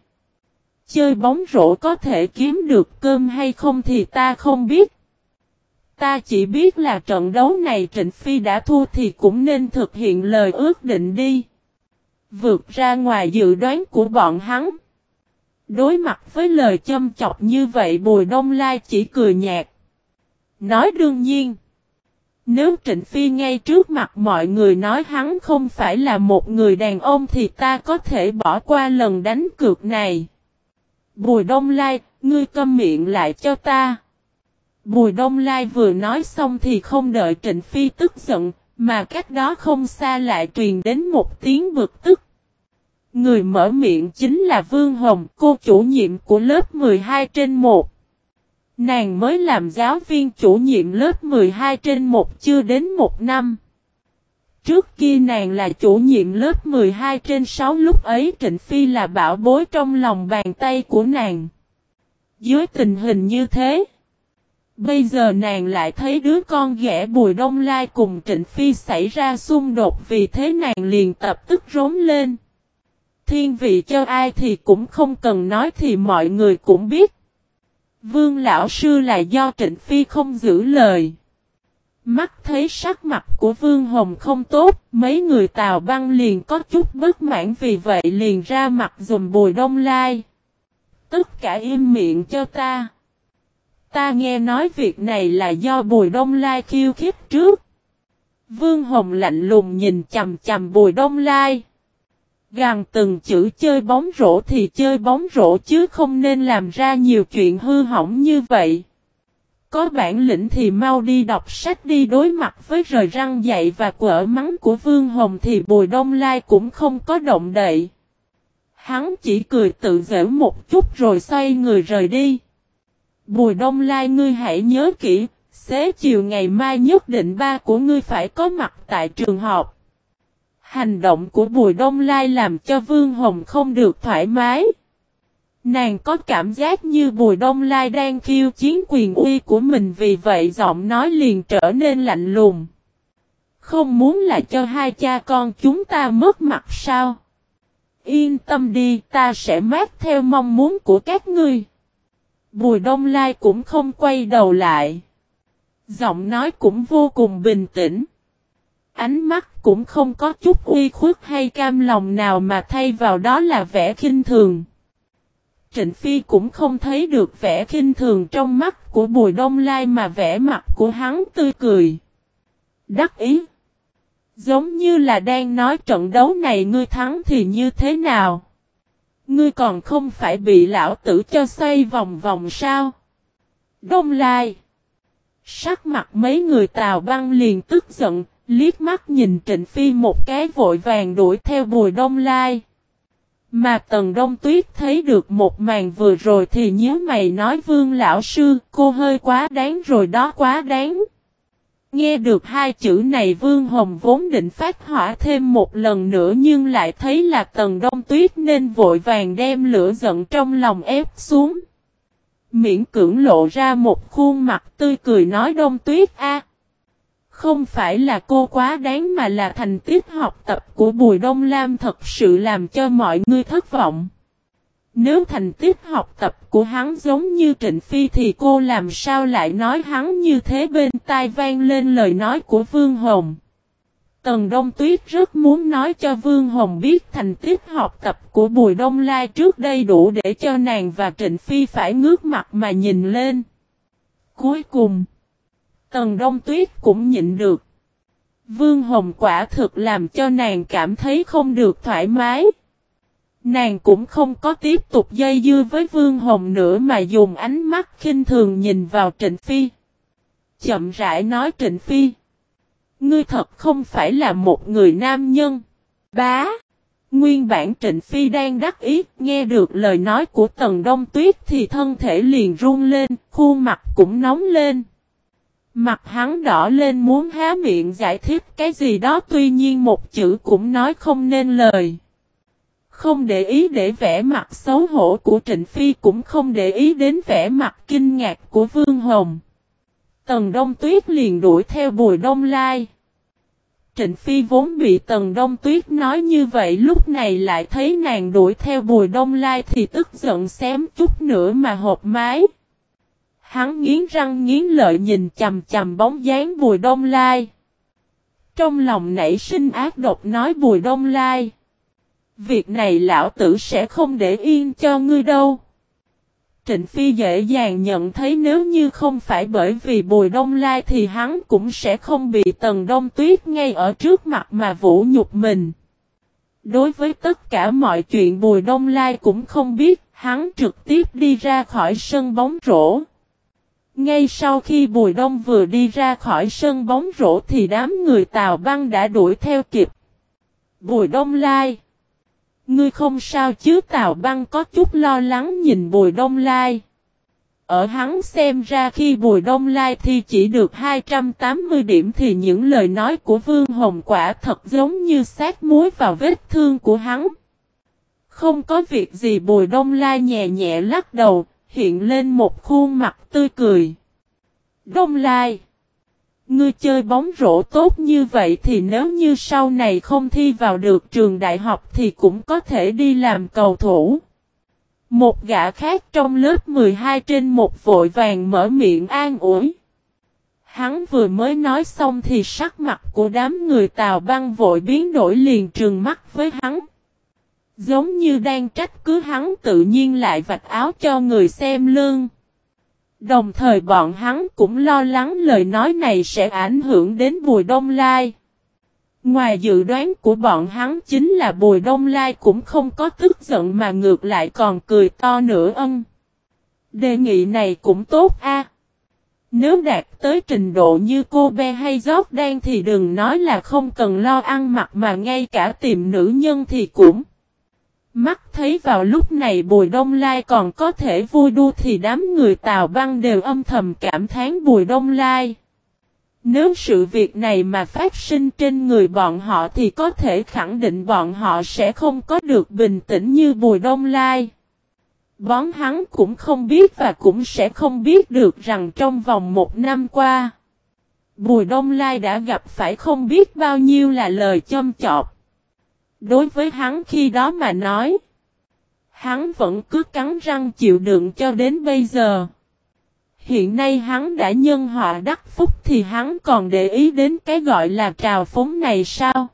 Chơi bóng rổ có thể kiếm được cơm hay không thì ta không biết. Ta chỉ biết là trận đấu này Trịnh Phi đã thua thì cũng nên thực hiện lời ước định đi. Vượt ra ngoài dự đoán của bọn hắn. Đối mặt với lời châm chọc như vậy Bùi Đông Lai chỉ cười nhạt. Nói đương nhiên. Nếu Trịnh Phi ngay trước mặt mọi người nói hắn không phải là một người đàn ông thì ta có thể bỏ qua lần đánh cược này. Bùi Đông Lai, ngươi câm miệng lại cho ta. Bùi Đông Lai vừa nói xong thì không đợi Trịnh Phi tức giận, mà cách đó không xa lại truyền đến một tiếng bực tức. Người mở miệng chính là Vương Hồng, cô chủ nhiệm của lớp 12 trên 1. Nàng mới làm giáo viên chủ nhiệm lớp 12 trên 1 chưa đến một năm. Trước kia nàng là chủ nhiệm lớp 12 trên 6 lúc ấy Trịnh Phi là bảo bối trong lòng bàn tay của nàng. Dưới tình hình như thế, bây giờ nàng lại thấy đứa con ghẻ Bùi Đông Lai cùng Trịnh Phi xảy ra xung đột vì thế nàng liền tập tức rống lên. Thiên vị cho ai thì cũng không cần nói thì mọi người cũng biết. Vương lão sư là do Trịnh Phi không giữ lời. Mắt thấy sắc mặt của Vương Hồng không tốt, mấy người Tào Băng liền có chút bất mãn vì vậy liền ra mặt dùm Bùi Đông Lai. Tất cả im miệng cho ta. Ta nghe nói việc này là do Bùi Đông Lai khiêu khích trước. Vương Hồng lạnh lùng nhìn chầm chầm Bùi Đông Lai. Gàn từng chữ chơi bóng rổ thì chơi bóng rổ chứ không nên làm ra nhiều chuyện hư hỏng như vậy. Có bản lĩnh thì mau đi đọc sách đi đối mặt với rời răng dạy và quở mắng của Vương Hồng thì Bùi Đông Lai cũng không có động đậy. Hắn chỉ cười tự giễu một chút rồi xoay người rời đi. Bùi Đông Lai ngươi hãy nhớ kỹ, xế chiều ngày mai nhất định ba của ngươi phải có mặt tại trường học. Hành động của Bùi Đông Lai làm cho Vương Hồng không được thoải mái. Nàng có cảm giác như Bùi Đông Lai đang khiêu chiến quyền uy của mình vì vậy giọng nói liền trở nên lạnh lùng. Không muốn là cho hai cha con chúng ta mất mặt sao? Yên tâm đi, ta sẽ mát theo mong muốn của các ngươi. Bùi Đông Lai cũng không quay đầu lại. Giọng nói cũng vô cùng bình tĩnh. Ánh mắt cũng không có chút uy khuất hay cam lòng nào mà thay vào đó là vẻ khinh thường. Trịnh Phi cũng không thấy được vẻ khinh thường trong mắt của Bùi Đông Lai mà vẻ mặt của hắn tươi cười. Đắc ý. Giống như là đang nói trận đấu này ngươi thắng thì như thế nào? Ngươi còn không phải bị lão tử cho xoay vòng vòng sao? Đông Lai. Sắc mặt mấy người Tào băng liền tức giận, liếc mắt nhìn Trịnh Phi một cái vội vàng đuổi theo Bùi Đông Lai. Mà Tần Đông Tuyết thấy được một màn vừa rồi thì nhớ mày nói Vương Lão Sư, cô hơi quá đáng rồi đó quá đáng. Nghe được hai chữ này Vương Hồng vốn định phát hỏa thêm một lần nữa nhưng lại thấy là Tần Đông Tuyết nên vội vàng đem lửa giận trong lòng ép xuống. Miễn cưỡng lộ ra một khuôn mặt tươi cười nói Đông Tuyết a không phải là cô quá đáng mà là thành tích học tập của Bùi Đông Lam thật sự làm cho mọi người thất vọng. Nếu thành tích học tập của hắn giống như Trịnh Phi thì cô làm sao lại nói hắn như thế bên tai vang lên lời nói của Vương Hồng. Tần Đông Tuyết rất muốn nói cho Vương Hồng biết thành tích học tập của Bùi Đông Lai trước đây đủ để cho nàng và Trịnh Phi phải ngước mặt mà nhìn lên. Cuối cùng, Tần Đông Tuyết cũng nhịn được. Vương Hồng quả thực làm cho nàng cảm thấy không được thoải mái. Nàng cũng không có tiếp tục dây dưa với Vương Hồng nữa mà dùng ánh mắt khinh thường nhìn vào Trịnh Phi. Chậm rãi nói Trịnh Phi. Ngươi thật không phải là một người nam nhân. Bá. Nguyên bản Trịnh Phi đang đắc ý, nghe được lời nói của Tần Đông Tuyết thì thân thể liền run lên, khuôn mặt cũng nóng lên. Mặt hắn đỏ lên muốn há miệng giải thích cái gì đó, tuy nhiên một chữ cũng nói không nên lời. Không để ý để vẻ mặt xấu hổ của Trịnh Phi cũng không để ý đến vẻ mặt kinh ngạc của Vương Hồng. Tần Đông Tuyết liền đuổi theo Bùi Đông Lai. Trịnh Phi vốn bị Tần Đông Tuyết nói như vậy, lúc này lại thấy nàng đuổi theo Bùi Đông Lai thì tức giận xém chút nữa mà hộp mái. Hắn nghiến răng nghiến lợi nhìn chầm chầm bóng dáng Bùi Đông Lai. Trong lòng nảy sinh ác độc nói Bùi Đông Lai. Việc này lão tử sẽ không để yên cho ngươi đâu. Trịnh Phi dễ dàng nhận thấy nếu như không phải bởi vì Bùi Đông Lai thì hắn cũng sẽ không bị Tần Đông Tuyết ngay ở trước mặt mà vũ nhục mình. Đối với tất cả mọi chuyện Bùi Đông Lai cũng không biết, hắn trực tiếp đi ra khỏi sân bóng rổ. Ngay sau khi Bùi Đông vừa đi ra khỏi sân bóng rổ thì đám người Tàu Băng đã đuổi theo kịp. Bùi Đông Lai Ngươi không sao chứ Tào Băng có chút lo lắng nhìn Bùi Đông Lai. Ở hắn xem ra khi Bùi Đông Lai thì chỉ được 280 điểm thì những lời nói của Vương Hồng quả thật giống như sát muối vào vết thương của hắn. Không có việc gì Bùi Đông Lai nhẹ nhẹ lắc đầu, hiện lên một khuôn mặt tươi cười. Đông Lai, Ngươi chơi bóng rổ tốt như vậy thì nếu như sau này không thi vào được trường đại học thì cũng có thể đi làm cầu thủ. Một gã khác trong lớp 12 trên một vội vàng mở miệng an ủi. Hắn vừa mới nói xong thì sắc mặt của đám người tào băng vội biến đổi liền trừng mắt với hắn. Giống như đang trách cứ hắn tự nhiên lại vạch áo cho người xem lương. Đồng thời bọn hắn cũng lo lắng lời nói này sẽ ảnh hưởng đến Bùi Đông Lai. Ngoài dự đoán của bọn hắn chính là Bùi Đông Lai cũng không có tức giận mà ngược lại còn cười to nữa ân. Đề nghị này cũng tốt a. Nếu đạt tới trình độ như cô bé hay giót đen thì đừng nói là không cần lo ăn mặc mà ngay cả tìm nữ nhân thì cũng. Mắt thấy vào lúc này Bùi Đông Lai còn có thể vui đua thì đám người Tào Băng đều âm thầm cảm thán Bùi Đông Lai. Nếu sự việc này mà phát sinh trên người bọn họ thì có thể khẳng định bọn họ sẽ không có được bình tĩnh như Bùi Đông Lai. Bón hắn cũng không biết và cũng sẽ không biết được rằng trong vòng một năm qua, Bùi Đông Lai đã gặp phải không biết bao nhiêu là lời châm chọc. Đối với hắn khi đó mà nói. Hắn vẫn cứ cắn răng chịu đựng cho đến bây giờ. Hiện nay hắn đã nhân họa đắc phúc thì hắn còn để ý đến cái gọi là trào phúng này sao?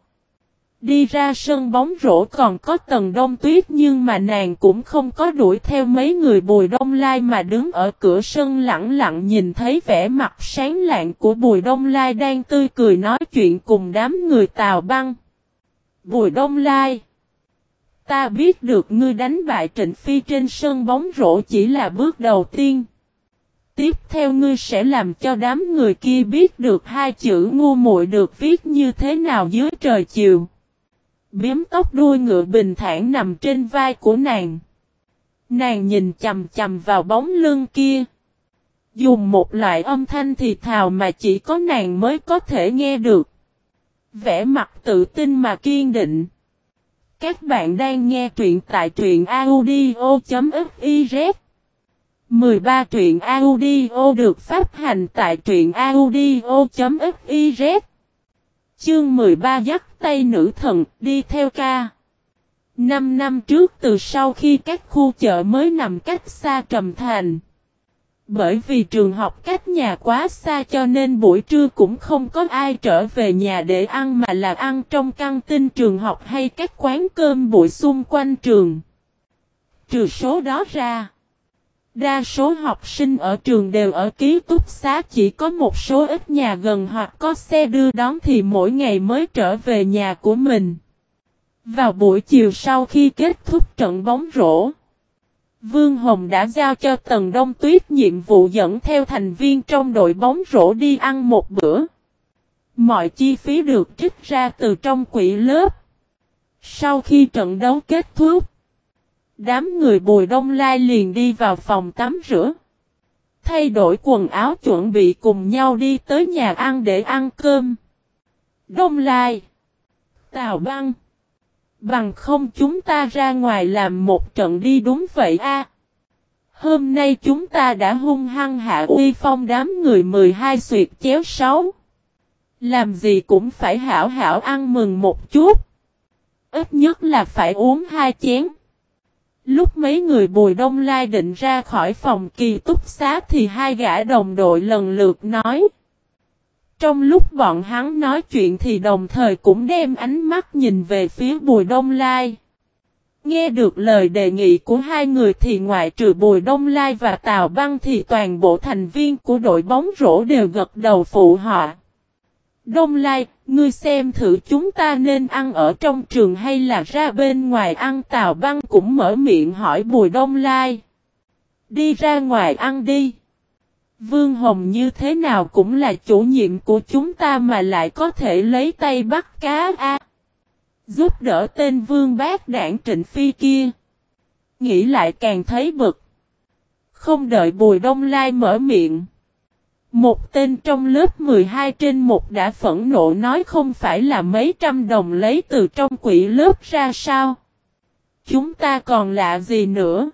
Đi ra sân bóng rổ còn có tầng đông tuyết nhưng mà nàng cũng không có đuổi theo mấy người bùi đông lai mà đứng ở cửa sân lặng lặng nhìn thấy vẻ mặt sáng lạng của bùi đông lai đang tươi cười nói chuyện cùng đám người tào băng. Bùi đông lai Ta biết được ngươi đánh bại Trịnh Phi trên sân bóng rổ chỉ là bước đầu tiên. Tiếp theo ngươi sẽ làm cho đám người kia biết được hai chữ ngu muội được viết như thế nào dưới trời chiều. Biếm tóc đuôi ngựa bình thản nằm trên vai của nàng. Nàng nhìn chầm chầm vào bóng lưng kia. Dùng một loại âm thanh thì thào mà chỉ có nàng mới có thể nghe được. Vẽ mặt tự tin mà kiên định. Các bạn đang nghe truyện tại truyện audio.fiz 13 truyện audio được phát hành tại truyện audio.fiz Chương 13 dắt tay nữ thần đi theo ca. Năm năm trước từ sau khi các khu chợ mới nằm cách xa Trầm Thành. Bởi vì trường học cách nhà quá xa cho nên buổi trưa cũng không có ai trở về nhà để ăn mà là ăn trong căng tin trường học hay các quán cơm buổi xung quanh trường. Trừ số đó ra. Đa số học sinh ở trường đều ở ký túc xá chỉ có một số ít nhà gần hoặc có xe đưa đón thì mỗi ngày mới trở về nhà của mình. Vào buổi chiều sau khi kết thúc trận bóng rổ, Vương Hồng đã giao cho Tần Đông Tuyết nhiệm vụ dẫn theo thành viên trong đội bóng rổ đi ăn một bữa. Mọi chi phí được trích ra từ trong quỹ lớp. Sau khi trận đấu kết thúc, đám người Bùi Đông Lai liền đi vào phòng tắm rửa. Thay đổi quần áo chuẩn bị cùng nhau đi tới nhà ăn để ăn cơm. Đông Lai Tào Băng Bằng không chúng ta ra ngoài làm một trận đi đúng vậy a. Hôm nay chúng ta đã hung hăng hạ uy phong đám người 12 suyệt chéo 6. Làm gì cũng phải hảo hảo ăn mừng một chút. Ít nhất là phải uống hai chén. Lúc mấy người bùi đông lai định ra khỏi phòng kỳ túc xá thì hai gã đồng đội lần lượt nói. Trong lúc bọn hắn nói chuyện thì đồng thời cũng đem ánh mắt nhìn về phía Bùi Đông Lai. Nghe được lời đề nghị của hai người thì ngoại trừ Bùi Đông Lai và Tào Băng thì toàn bộ thành viên của đội bóng rổ đều gật đầu phụ họ. Đông Lai, ngươi xem thử chúng ta nên ăn ở trong trường hay là ra bên ngoài ăn Tào Băng cũng mở miệng hỏi Bùi Đông Lai. Đi ra ngoài ăn đi. Vương Hồng như thế nào cũng là chủ nhiệm của chúng ta mà lại có thể lấy tay bắt cá a. Giúp đỡ tên vương bác đảng trịnh phi kia. Nghĩ lại càng thấy bực. Không đợi Bùi Đông Lai mở miệng. Một tên trong lớp 12 trên một đã phẫn nộ nói không phải là mấy trăm đồng lấy từ trong quỹ lớp ra sao. Chúng ta còn lạ gì nữa.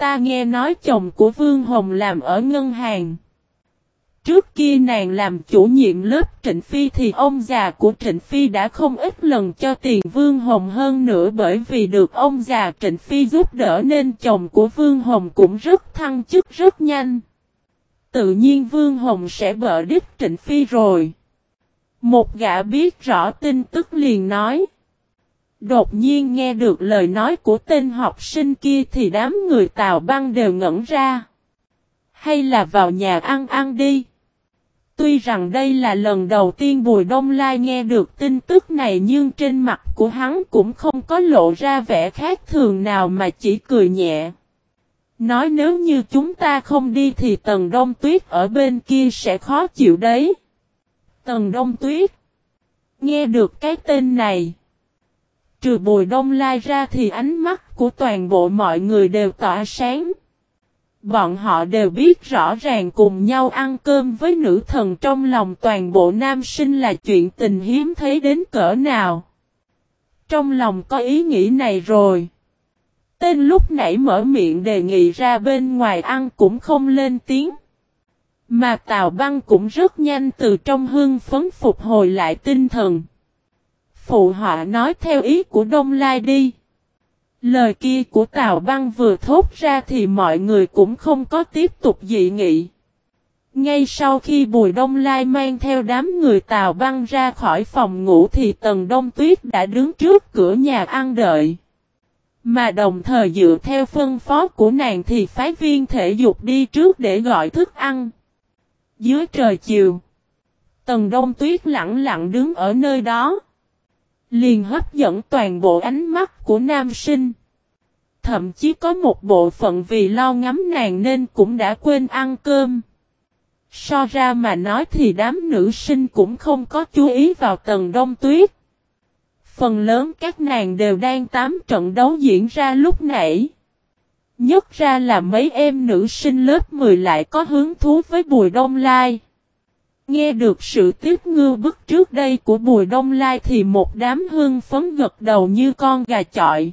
Ta nghe nói chồng của Vương Hồng làm ở ngân hàng. Trước kia nàng làm chủ nhiệm lớp Trịnh Phi thì ông già của Trịnh Phi đã không ít lần cho tiền Vương Hồng hơn nữa bởi vì được ông già Trịnh Phi giúp đỡ nên chồng của Vương Hồng cũng rất thăng chức rất nhanh. Tự nhiên Vương Hồng sẽ bợ đích Trịnh Phi rồi. Một gã biết rõ tin tức liền nói. Đột nhiên nghe được lời nói của tên học sinh kia thì đám người Tào Băng đều ngẩn ra. Hay là vào nhà ăn ăn đi. Tuy rằng đây là lần đầu tiên Bùi Đông Lai nghe được tin tức này nhưng trên mặt của hắn cũng không có lộ ra vẻ khác thường nào mà chỉ cười nhẹ. Nói nếu như chúng ta không đi thì Tần Đông Tuyết ở bên kia sẽ khó chịu đấy. Tần Đông Tuyết Nghe được cái tên này Trừ bùi đông lai ra thì ánh mắt của toàn bộ mọi người đều tỏa sáng. Bọn họ đều biết rõ ràng cùng nhau ăn cơm với nữ thần trong lòng toàn bộ nam sinh là chuyện tình hiếm thấy đến cỡ nào. Trong lòng có ý nghĩ này rồi. Tên lúc nãy mở miệng đề nghị ra bên ngoài ăn cũng không lên tiếng. Mà Tào Băng cũng rất nhanh từ trong hương phấn phục hồi lại tinh thần. Phụ họa nói theo ý của Đông Lai đi. Lời kia của Tào Băng vừa thốt ra thì mọi người cũng không có tiếp tục dị nghị. Ngay sau khi Bùi Đông Lai mang theo đám người Tào Băng ra khỏi phòng ngủ thì Tần Đông Tuyết đã đứng trước cửa nhà ăn đợi. Mà đồng thời dựa theo phân phó của nàng thì phái viên thể dục đi trước để gọi thức ăn. Dưới trời chiều, Tần Đông Tuyết lặng lặng đứng ở nơi đó. Liền hấp dẫn toàn bộ ánh mắt của nam sinh. Thậm chí có một bộ phận vì lo ngắm nàng nên cũng đã quên ăn cơm. So ra mà nói thì đám nữ sinh cũng không có chú ý vào tầng đông tuyết. Phần lớn các nàng đều đang tám trận đấu diễn ra lúc nãy. Nhất ra là mấy em nữ sinh lớp 10 lại có hứng thú với Bùi Đông Lai. Nghe được sự tiếp ngư bức trước đây của Bùi Đông Lai thì một đám hương phấn gật đầu như con gà chọi.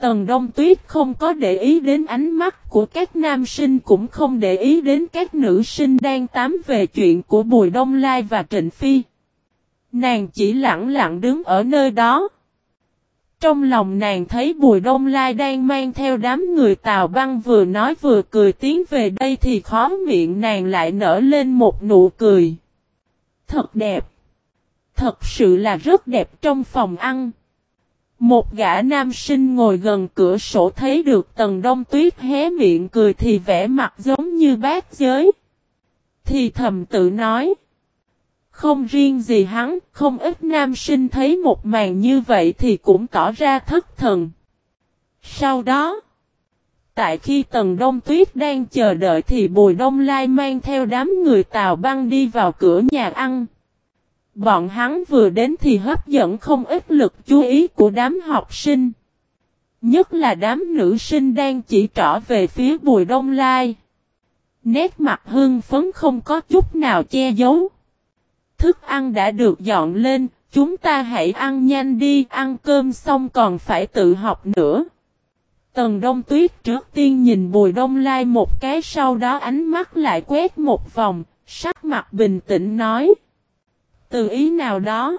Tần Đông Tuyết không có để ý đến ánh mắt của các nam sinh cũng không để ý đến các nữ sinh đang tám về chuyện của Bùi Đông Lai và Trịnh Phi. Nàng chỉ lặng lặng đứng ở nơi đó. Trong lòng nàng thấy Bùi Đông Lai đang mang theo đám người Tào Băng vừa nói vừa cười tiến về đây thì khó miệng nàng lại nở lên một nụ cười. Thật đẹp. Thật sự là rất đẹp trong phòng ăn. Một gã nam sinh ngồi gần cửa sổ thấy được tầng đông tuyết hé miệng cười thì vẻ mặt giống như bát giới. Thì thầm tự nói. Không riêng gì hắn, không ít nam sinh thấy một màn như vậy thì cũng tỏ ra thất thần. Sau đó, tại khi tần đông tuyết đang chờ đợi thì Bùi Đông Lai mang theo đám người tàu băng đi vào cửa nhà ăn. Bọn hắn vừa đến thì hấp dẫn không ít lực chú ý của đám học sinh. Nhất là đám nữ sinh đang chỉ trỏ về phía Bùi Đông Lai. Nét mặt hưng phấn không có chút nào che giấu. Thức ăn đã được dọn lên, chúng ta hãy ăn nhanh đi, ăn cơm xong còn phải tự học nữa. Tần Đông Tuyết trước tiên nhìn Bùi Đông Lai một cái sau đó ánh mắt lại quét một vòng, sắc mặt bình tĩnh nói. Từ ý nào đó,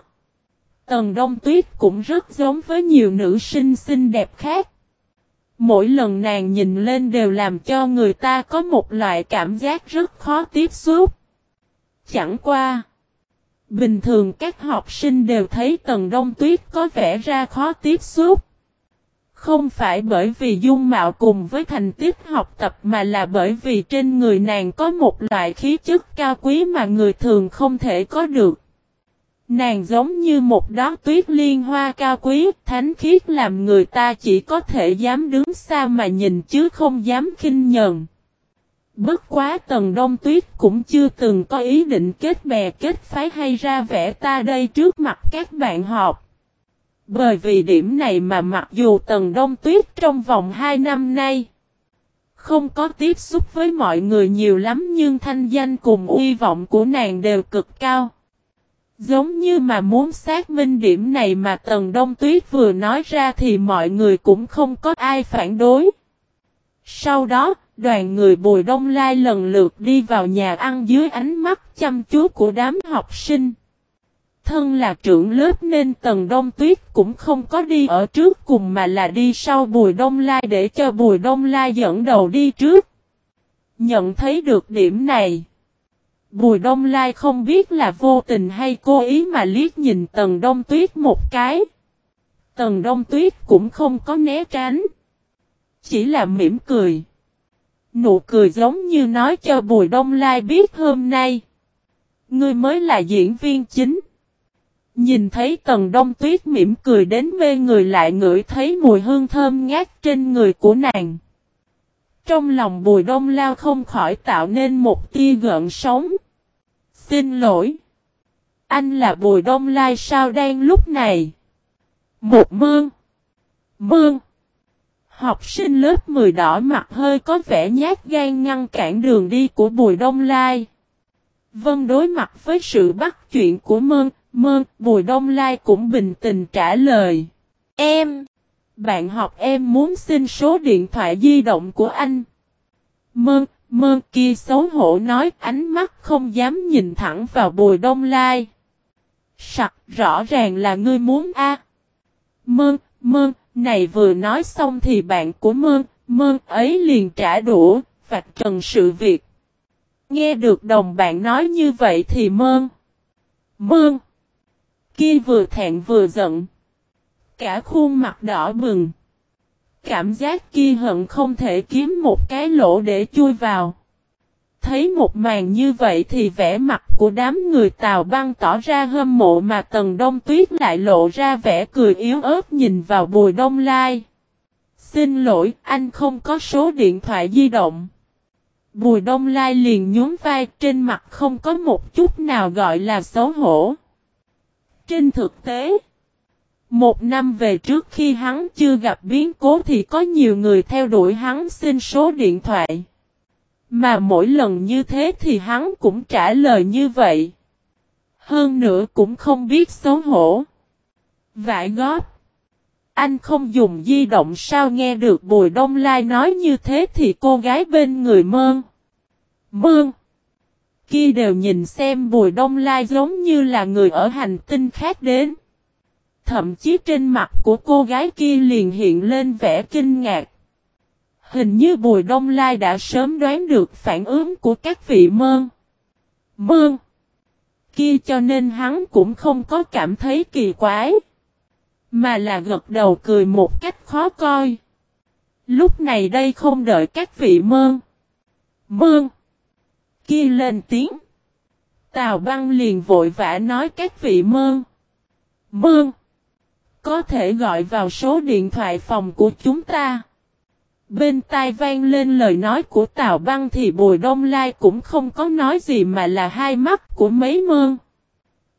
Tần Đông Tuyết cũng rất giống với nhiều nữ sinh xinh đẹp khác. Mỗi lần nàng nhìn lên đều làm cho người ta có một loại cảm giác rất khó tiếp xúc. Chẳng qua. Bình thường các học sinh đều thấy Tần Đông Tuyết có vẻ ra khó tiếp xúc. Không phải bởi vì dung mạo cùng với thành tích học tập mà là bởi vì trên người nàng có một loại khí chất cao quý mà người thường không thể có được. Nàng giống như một đóa tuyết liên hoa cao quý, thánh khiết làm người ta chỉ có thể dám đứng xa mà nhìn chứ không dám khinh nhờn. Bất quá tầng đông tuyết cũng chưa từng có ý định kết bè kết phái hay ra vẽ ta đây trước mặt các bạn họp. Bởi vì điểm này mà mặc dù tầng đông tuyết trong vòng 2 năm nay không có tiếp xúc với mọi người nhiều lắm nhưng thanh danh cùng uy vọng của nàng đều cực cao. Giống như mà muốn xác minh điểm này mà Tần Đông Tuyết vừa nói ra thì mọi người cũng không có ai phản đối. Sau đó, đoàn người Bùi Đông Lai lần lượt đi vào nhà ăn dưới ánh mắt chăm chú của đám học sinh. Thân là trưởng lớp nên Tần Đông Tuyết cũng không có đi ở trước cùng mà là đi sau Bùi Đông Lai để cho Bùi Đông Lai dẫn đầu đi trước. Nhận thấy được điểm này. Bùi Đông Lai không biết là vô tình hay cố ý mà liếc nhìn Tần Đông Tuyết một cái. Tần Đông Tuyết cũng không có né tránh. Chỉ là mỉm cười. Nụ cười giống như nói cho Bùi Đông Lai biết hôm nay. Ngươi mới là diễn viên chính. Nhìn thấy Tần Đông Tuyết mỉm cười đến mê người lại ngửi thấy mùi hương thơm ngát trên người của nàng. Trong lòng Bùi Đông Lao không khỏi tạo nên một tia gợn sóng. Xin lỗi. Anh là Bùi Đông Lai sao đang lúc này? Một mương. Mương. Học sinh lớp 10 đỏ mặt hơi có vẻ nhát gan ngăn cản đường đi của Bùi Đông Lai. Vân đối mặt với sự bắt chuyện của mơn mơn Bùi Đông Lai cũng bình tình trả lời. Em, bạn học em muốn xin số điện thoại di động của anh. mơn mơn kia xấu hổ nói ánh mắt không dám nhìn thẳng vào bùi đông lai. Sặc rõ ràng là ngươi muốn a. À. mơn này vừa nói xong thì bạn của mương, mương ấy liền trả đũa, vạch trần sự việc. Nghe được đồng bạn nói như vậy thì mương, mương Kia vừa thẹn vừa giận. Cả khuôn mặt đỏ bừng. Cảm giác kia hận không thể kiếm một cái lỗ để chui vào. Thấy một màn như vậy thì vẻ mặt của đám người Tào băng tỏ ra hâm mộ mà Tần Đông Tuyết lại lộ ra vẻ cười yếu ớt nhìn vào Bùi Đông Lai. Xin lỗi, anh không có số điện thoại di động. Bùi Đông Lai liền nhún vai trên mặt không có một chút nào gọi là xấu hổ. Trên thực tế, một năm về trước khi hắn chưa gặp biến cố thì có nhiều người theo đuổi hắn xin số điện thoại. Mà mỗi lần như thế thì hắn cũng trả lời như vậy. Hơn nữa cũng không biết xấu hổ. Vải góp. Anh không dùng di động sao nghe được Bùi Đông Lai nói như thế thì cô gái bên người mơn. Mơn. Kia đều nhìn xem Bùi Đông Lai giống như là người ở hành tinh khác đến. Thậm chí trên mặt của cô gái kia liền hiện lên vẻ kinh ngạc. Hình như Bùi Đông Lai đã sớm đoán được phản ứng của các vị mơn. Mơn. Kia cho nên hắn cũng không có cảm thấy kỳ quái. Mà là gật đầu cười một cách khó coi. Lúc này đây không đợi các vị mơn. Mơn. Kia lên tiếng. Tào băng liền vội vã nói các vị mơn. Mơn. Có thể gọi vào số điện thoại phòng của chúng ta. Bên tai vang lên lời nói của Tào Băng thì Bùi Đông Lai cũng không có nói gì mà là hai mắt của mấy Mương,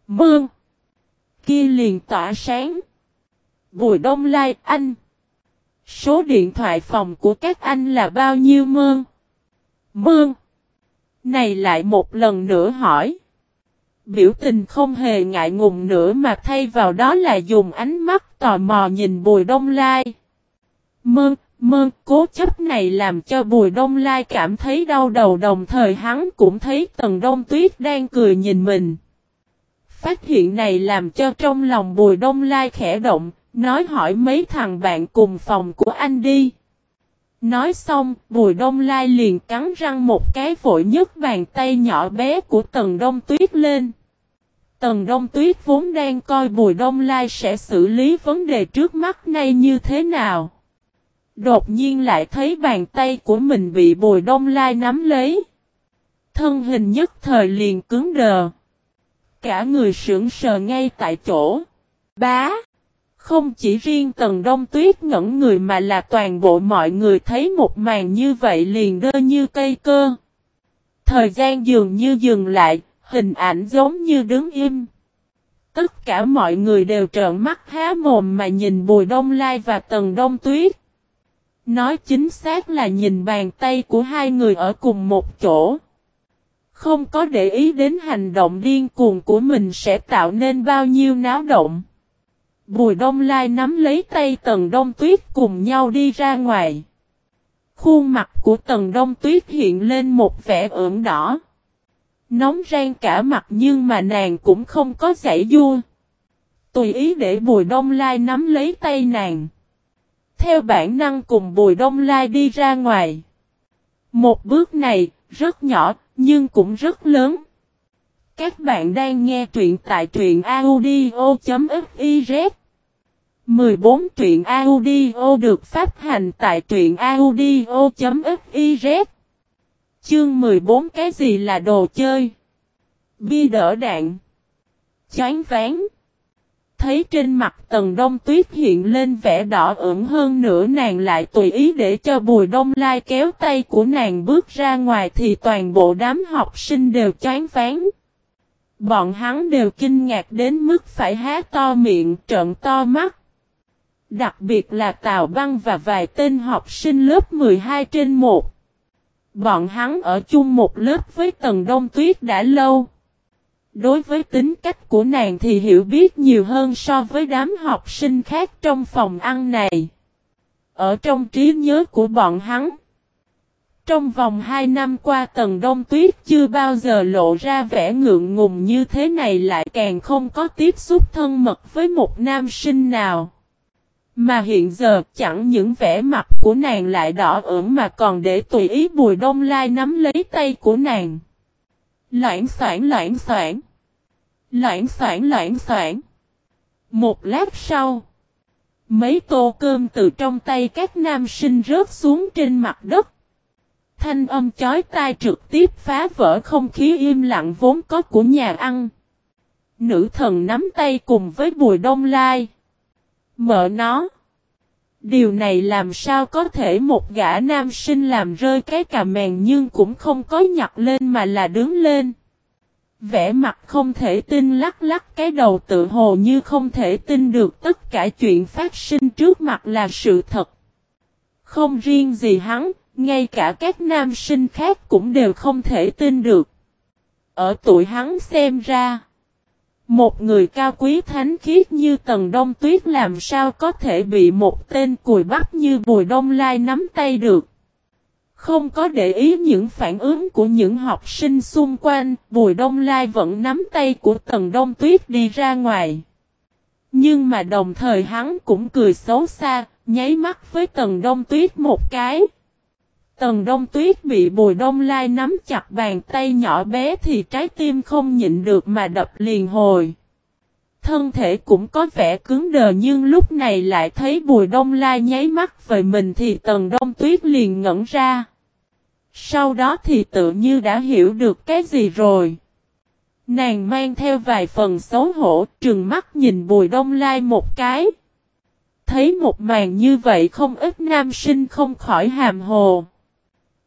Mương Kia liền tỏa sáng. Bùi Đông Lai anh. Số điện thoại phòng của các anh là bao nhiêu Mương? Mương Này lại một lần nữa hỏi. Biểu tình không hề ngại ngùng nữa mà thay vào đó là dùng ánh mắt tò mò nhìn Bùi Đông Lai. Mương mơ, cố chấp này làm cho Bùi Đông Lai cảm thấy đau đầu đồng thời hắn cũng thấy Tần Đông Tuyết đang cười nhìn mình. Phát hiện này làm cho trong lòng Bùi Đông Lai khẽ động, nói hỏi mấy thằng bạn cùng phòng của anh đi. Nói xong, Bùi Đông Lai liền cắn răng một cái vội nhấc bàn tay nhỏ bé của Tần Đông Tuyết lên. Tần Đông Tuyết vốn đang coi Bùi Đông Lai sẽ xử lý vấn đề trước mắt nay như thế nào. Đột nhiên lại thấy bàn tay của mình bị Bùi Đông Lai nắm lấy. Thân hình nhất thời liền cứng đờ. Cả người sững sờ ngay tại chỗ. Bá! Không chỉ riêng Tần Đông Tuyết ngẩn người mà là toàn bộ mọi người thấy một màn như vậy liền đơ như cây cơ. Thời gian dường như dừng lại, hình ảnh giống như đứng im. Tất cả mọi người đều trợn mắt há mồm mà nhìn Bùi Đông Lai và Tần Đông Tuyết. Nói chính xác là nhìn bàn tay của hai người ở cùng một chỗ. Không có để ý đến hành động điên cuồng của mình sẽ tạo nên bao nhiêu náo động. Bùi Đông Lai nắm lấy tay Tần Đông Tuyết cùng nhau đi ra ngoài. Khuôn mặt của Tần Đông Tuyết hiện lên một vẻ ửng đỏ. Nóng rang cả mặt nhưng mà nàng cũng không có giải vua. Tùy ý để Bùi Đông Lai nắm lấy tay nàng. Theo bản năng cùng Bùi Đông Lai đi ra ngoài. Một bước này, rất nhỏ, nhưng cũng rất lớn. Các bạn đang nghe truyện tại truyện audio.fiz 14 truyện audio được phát hành tại truyện audio.fiz Chương 14 cái gì là đồ chơi? Bi đỡ đạn. Chán ván. Thấy trên mặt tầng đông tuyết hiện lên vẻ đỏ ửng hơn nữa nàng lại tùy ý để cho bùi đông lai kéo tay của nàng bước ra ngoài thì toàn bộ đám học sinh đều chán phán, Bọn hắn đều kinh ngạc đến mức phải há to miệng trợn to mắt. Đặc biệt là Tào Băng và vài tên học sinh lớp 12 trên 1. Bọn hắn ở chung một lớp với Tần Đông Tuyết đã lâu. Đối với tính cách của nàng thì hiểu biết nhiều hơn so với đám học sinh khác trong phòng ăn này. Ở trong trí nhớ của bọn hắn. Trong vòng 2 năm qua Tần Đông Tuyết chưa bao giờ lộ ra vẻ ngượng ngùng như thế này lại càng không có tiếp xúc thân mật với một nam sinh nào. Mà hiện giờ, chẳng những vẻ mặt của nàng lại đỏ ửng mà còn để tùy ý Bùi Đông Lai nắm lấy tay của nàng. Loãng soảng loãng soảng. Loãng soảng loãng soảng. Một lát sau. Mấy tô cơm từ trong tay các nam sinh rớt xuống trên mặt đất. Thanh âm chói tai trực tiếp phá vỡ không khí im lặng vốn có của nhà ăn. Nữ thần nắm tay cùng với Bùi Đông Lai. Mở nó. Điều này làm sao có thể một gã nam sinh làm rơi cái cà mèn nhưng cũng không có nhặt lên mà là đứng lên. Vẽ mặt không thể tin lắc lắc cái đầu tự hồ như không thể tin được tất cả chuyện phát sinh trước mặt là sự thật. Không riêng gì hắn, ngay cả các nam sinh khác cũng đều không thể tin được. Ở tuổi hắn xem ra. Một người cao quý thánh khiết như Tần Đông Tuyết làm sao có thể bị một tên cùi bắp như Bùi Đông Lai nắm tay được. Không có để ý những phản ứng của những học sinh xung quanh, Bùi Đông Lai vẫn nắm tay của Tần Đông Tuyết đi ra ngoài. Nhưng mà đồng thời hắn cũng cười xấu xa, nháy mắt với Tần Đông Tuyết một cái. Tần Đông Tuyết bị Bùi Đông Lai nắm chặt bàn tay nhỏ bé thì trái tim không nhịn được mà đập liền hồi. Thân thể cũng có vẻ cứng đờ nhưng lúc này lại thấy Bùi Đông Lai nháy mắt về mình thì Tần Đông Tuyết liền ngẩn ra. Sau đó thì tự như đã hiểu được cái gì rồi. Nàng mang theo vài phần xấu hổ, trừng mắt nhìn Bùi Đông Lai một cái. Thấy một màn như vậy không ít nam sinh không khỏi hàm hồ.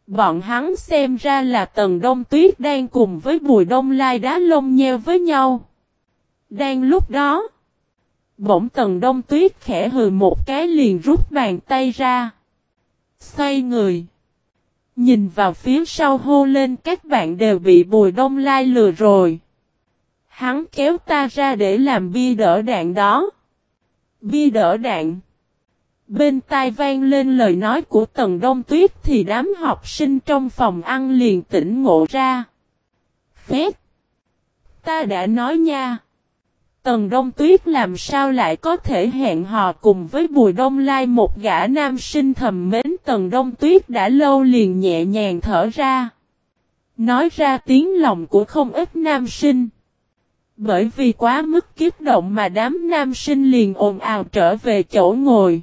Bọn hắn xem ra là Tần Đông Tuyết đang cùng với Bùi Đông Lai đá lông nheo với nhau. Đang lúc đó, bỗng Tần Đông Tuyết khẽ hừ một cái liền rút bàn tay ra. Xoay người. Nhìn vào phía sau hô lên các bạn đều bị Bùi Đông Lai lừa rồi. Hắn kéo ta ra để làm bia đỡ đạn đó. Bia đỡ đạn. Bên tai vang lên lời nói của Tần Đông Tuyết thì đám học sinh trong phòng ăn liền tỉnh ngộ ra. Phép! Ta đã nói nha! Tần Đông Tuyết làm sao lại có thể hẹn hò cùng với Bùi Đông Lai một gã nam sinh thầm mến Tần Đông Tuyết đã lâu liền nhẹ nhàng thở ra. Nói ra tiếng lòng của không ít nam sinh. Bởi vì quá mức kiếp động mà đám nam sinh liền ồn ào trở về chỗ ngồi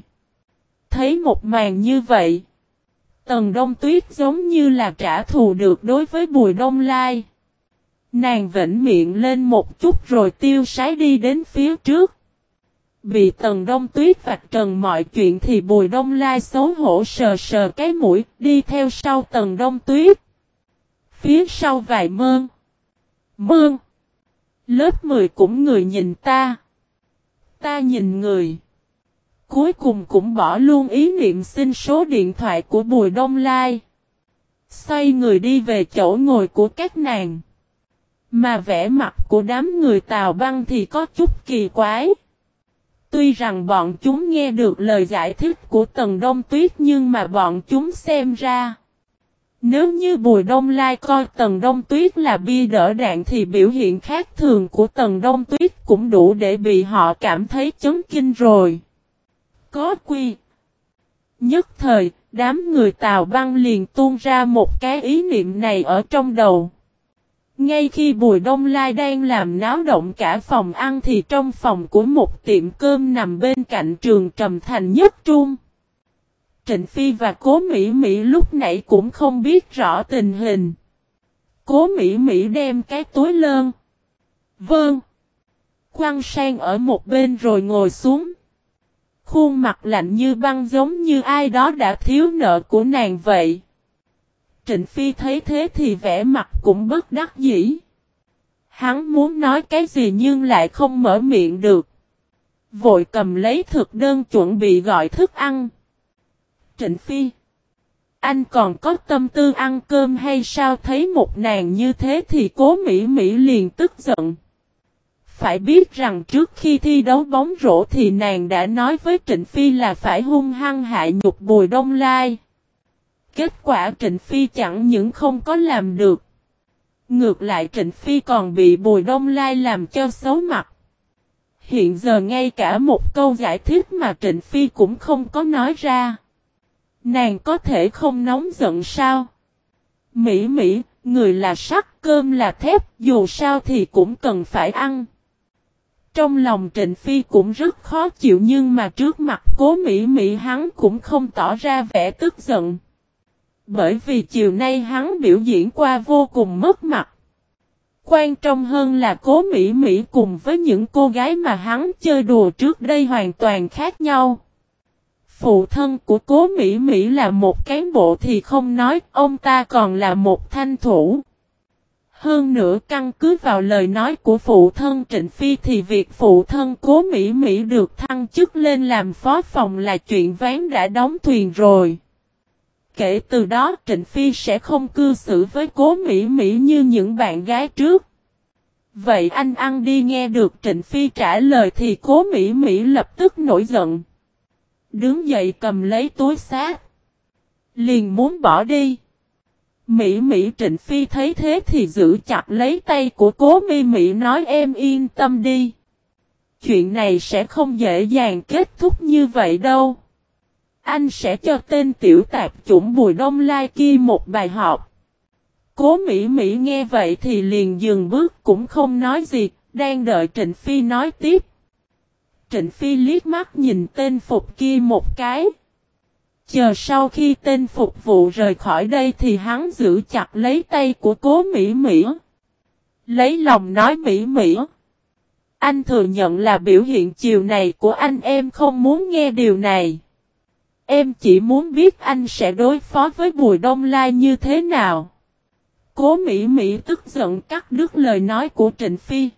thấy một màn như vậy. Tần Đông Tuyết giống như là trả thù được đối với Bùi Đông Lai. Nàng vĩnh miệng lên một chút rồi tiêu sái đi đến phía trước. Bị Tần Đông Tuyết vạch trần mọi chuyện thì Bùi Đông Lai xấu hổ sờ sờ cái mũi, đi theo sau Tần Đông Tuyết. Phía sau vài mơn. Mơn. Lớp 10 cũng người nhìn ta. Ta nhìn người. Cuối cùng cũng bỏ luôn ý niệm xin số điện thoại của Bùi Đông Lai. Xoay người đi về chỗ ngồi của các nàng. Mà vẻ mặt của đám người Tào Băng thì có chút kỳ quái. Tuy rằng bọn chúng nghe được lời giải thích của Tần Đông Tuyết nhưng mà bọn chúng xem ra. Nếu như Bùi Đông Lai coi Tần Đông Tuyết là bia đỡ đạn thì biểu hiện khác thường của Tần Đông Tuyết cũng đủ để bị họ cảm thấy chấn kinh rồi có quy. Nhất thời, đám người Tào Băng liền tuôn ra một cái ý niệm này ở trong đầu. Ngay khi Bùi Đông Lai đang làm náo động cả phòng ăn thì trong phòng của một tiệm cơm nằm bên cạnh trường Trầm Thành Nhất Trung. Trịnh Phi và Cố Mỹ Mỹ lúc nãy cũng không biết rõ tình hình. Cố Mỹ Mỹ đem cái túi lơn. Vâng. quang sang ở một bên rồi ngồi xuống. Khuôn mặt lạnh như băng giống như ai đó đã thiếu nợ của nàng vậy. Trịnh Phi thấy thế thì vẻ mặt cũng bất đắc dĩ. Hắn muốn nói cái gì nhưng lại không mở miệng được. Vội cầm lấy thực đơn chuẩn bị gọi thức ăn. Trịnh Phi. Anh còn có tâm tư ăn cơm hay sao thấy một nàng như thế thì cố Mỹ Mỹ liền tức giận. Phải biết rằng trước khi thi đấu bóng rổ thì nàng đã nói với Trịnh Phi là phải hung hăng hại nhục Bùi Đông Lai. Kết quả Trịnh Phi chẳng những không có làm được. Ngược lại Trịnh Phi còn bị Bùi Đông Lai làm cho xấu mặt. Hiện giờ ngay cả một câu giải thích mà Trịnh Phi cũng không có nói ra. Nàng có thể không nóng giận sao? Mỹ Mỹ, người là sắt, cơm là thép, dù sao thì cũng cần phải ăn. Trong lòng Trịnh Phi cũng rất khó chịu nhưng mà trước mặt cố Mỹ Mỹ hắn cũng không tỏ ra vẻ tức giận. Bởi vì chiều nay hắn biểu diễn qua vô cùng mất mặt. Quan trọng hơn là cố Mỹ Mỹ cùng với những cô gái mà hắn chơi đùa trước đây hoàn toàn khác nhau. Phụ thân của cố Mỹ Mỹ là một cán bộ thì không nói, ông ta còn là một thanh thủ. Hơn nữa, căn cứ vào lời nói của phụ thân Trịnh Phi thì việc phụ thân cố Mỹ Mỹ được thăng chức lên làm phó phòng là chuyện ván đã đóng thuyền rồi. Kể từ đó, Trịnh Phi sẽ không cư xử với cố Mỹ Mỹ như những bạn gái trước. Vậy anh ăn đi nghe được Trịnh Phi trả lời thì cố Mỹ Mỹ lập tức nổi giận. Đứng dậy cầm lấy túi xác. Liền muốn bỏ đi. Mỹ Mỹ Trịnh Phi thấy thế thì giữ chặt lấy tay của cố Mi Mỹ nói em yên tâm đi. Chuyện này sẽ không dễ dàng kết thúc như vậy đâu. Anh sẽ cho tên tiểu tạp chủng Bùi Đông Lai kia một bài học. Cố Mỹ Mỹ nghe vậy thì liền dừng bước cũng không nói gì, đang đợi Trịnh Phi nói tiếp. Trịnh Phi liếc mắt nhìn tên phục kia một cái. Chờ sau khi tên phục vụ rời khỏi đây thì hắn giữ chặt lấy tay của cố Mỹ Mỹ. Lấy lòng nói Mỹ Mỹ. Anh thừa nhận là biểu hiện chiều này của anh, em không muốn nghe điều này. Em chỉ muốn biết anh sẽ đối phó với Bùi Đông Lai như thế nào. Cố Mỹ Mỹ tức giận cắt đứt lời nói của Trịnh Phi.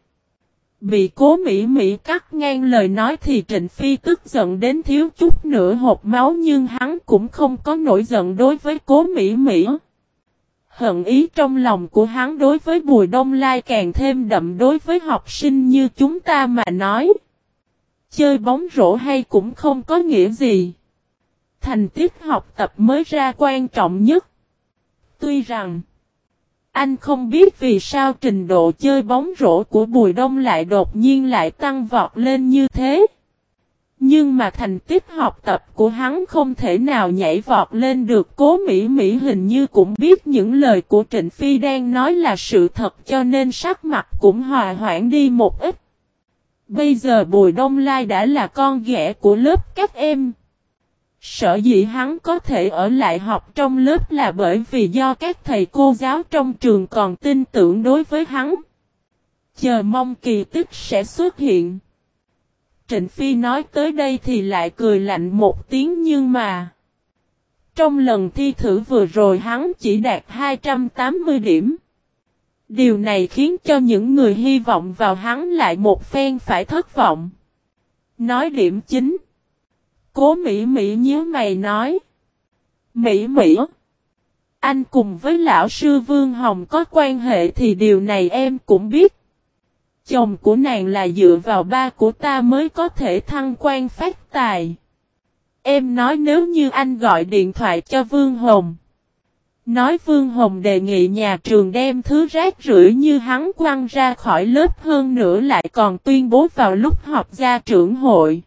Bị cố Mỹ Mỹ cắt ngang lời nói thì Trịnh Phi tức giận đến thiếu chút nữa hộp máu nhưng hắn cũng không có nổi giận đối với cố Mỹ Mỹ. Hận ý trong lòng của hắn đối với Bùi Đông Lai càng thêm đậm đối với học sinh như chúng ta mà nói. Chơi bóng rổ hay cũng không có nghĩa gì. Thành tích học tập mới ra quan trọng nhất. Tuy rằng anh không biết vì sao trình độ chơi bóng rổ của Bùi Đông lại đột nhiên lại tăng vọt lên như thế. Nhưng mà thành tích học tập của hắn không thể nào nhảy vọt lên được cố Mỹ Mỹ hình như cũng biết những lời của Trịnh Phi đang nói là sự thật cho nên sắc mặt cũng hòa hoãn đi một ít. Bây giờ Bùi Đông Lai đã là con ghẻ của lớp các em. Sở dĩ hắn có thể ở lại học trong lớp là bởi vì do các thầy cô giáo trong trường còn tin tưởng đối với hắn. Chờ mong kỳ tích sẽ xuất hiện. Trịnh Phi nói tới đây thì lại cười lạnh một tiếng nhưng mà. Trong lần thi thử vừa rồi hắn chỉ đạt 280 điểm. Điều này khiến cho những người hy vọng vào hắn lại một phen phải thất vọng. Nói điểm chính. Cố Mỹ Mỹ nhớ mày nói. Mỹ Mỹ. Anh cùng với lão sư Vương Hồng có quan hệ thì điều này em cũng biết. Chồng của nàng là dựa vào ba của ta mới có thể thăng quan phát tài. Em nói nếu như anh gọi điện thoại cho Vương Hồng. Nói Vương Hồng đề nghị nhà trường đem thứ rác rưởi như hắn quăng ra khỏi lớp hơn nữa lại còn tuyên bố vào lúc họp gia trưởng hội.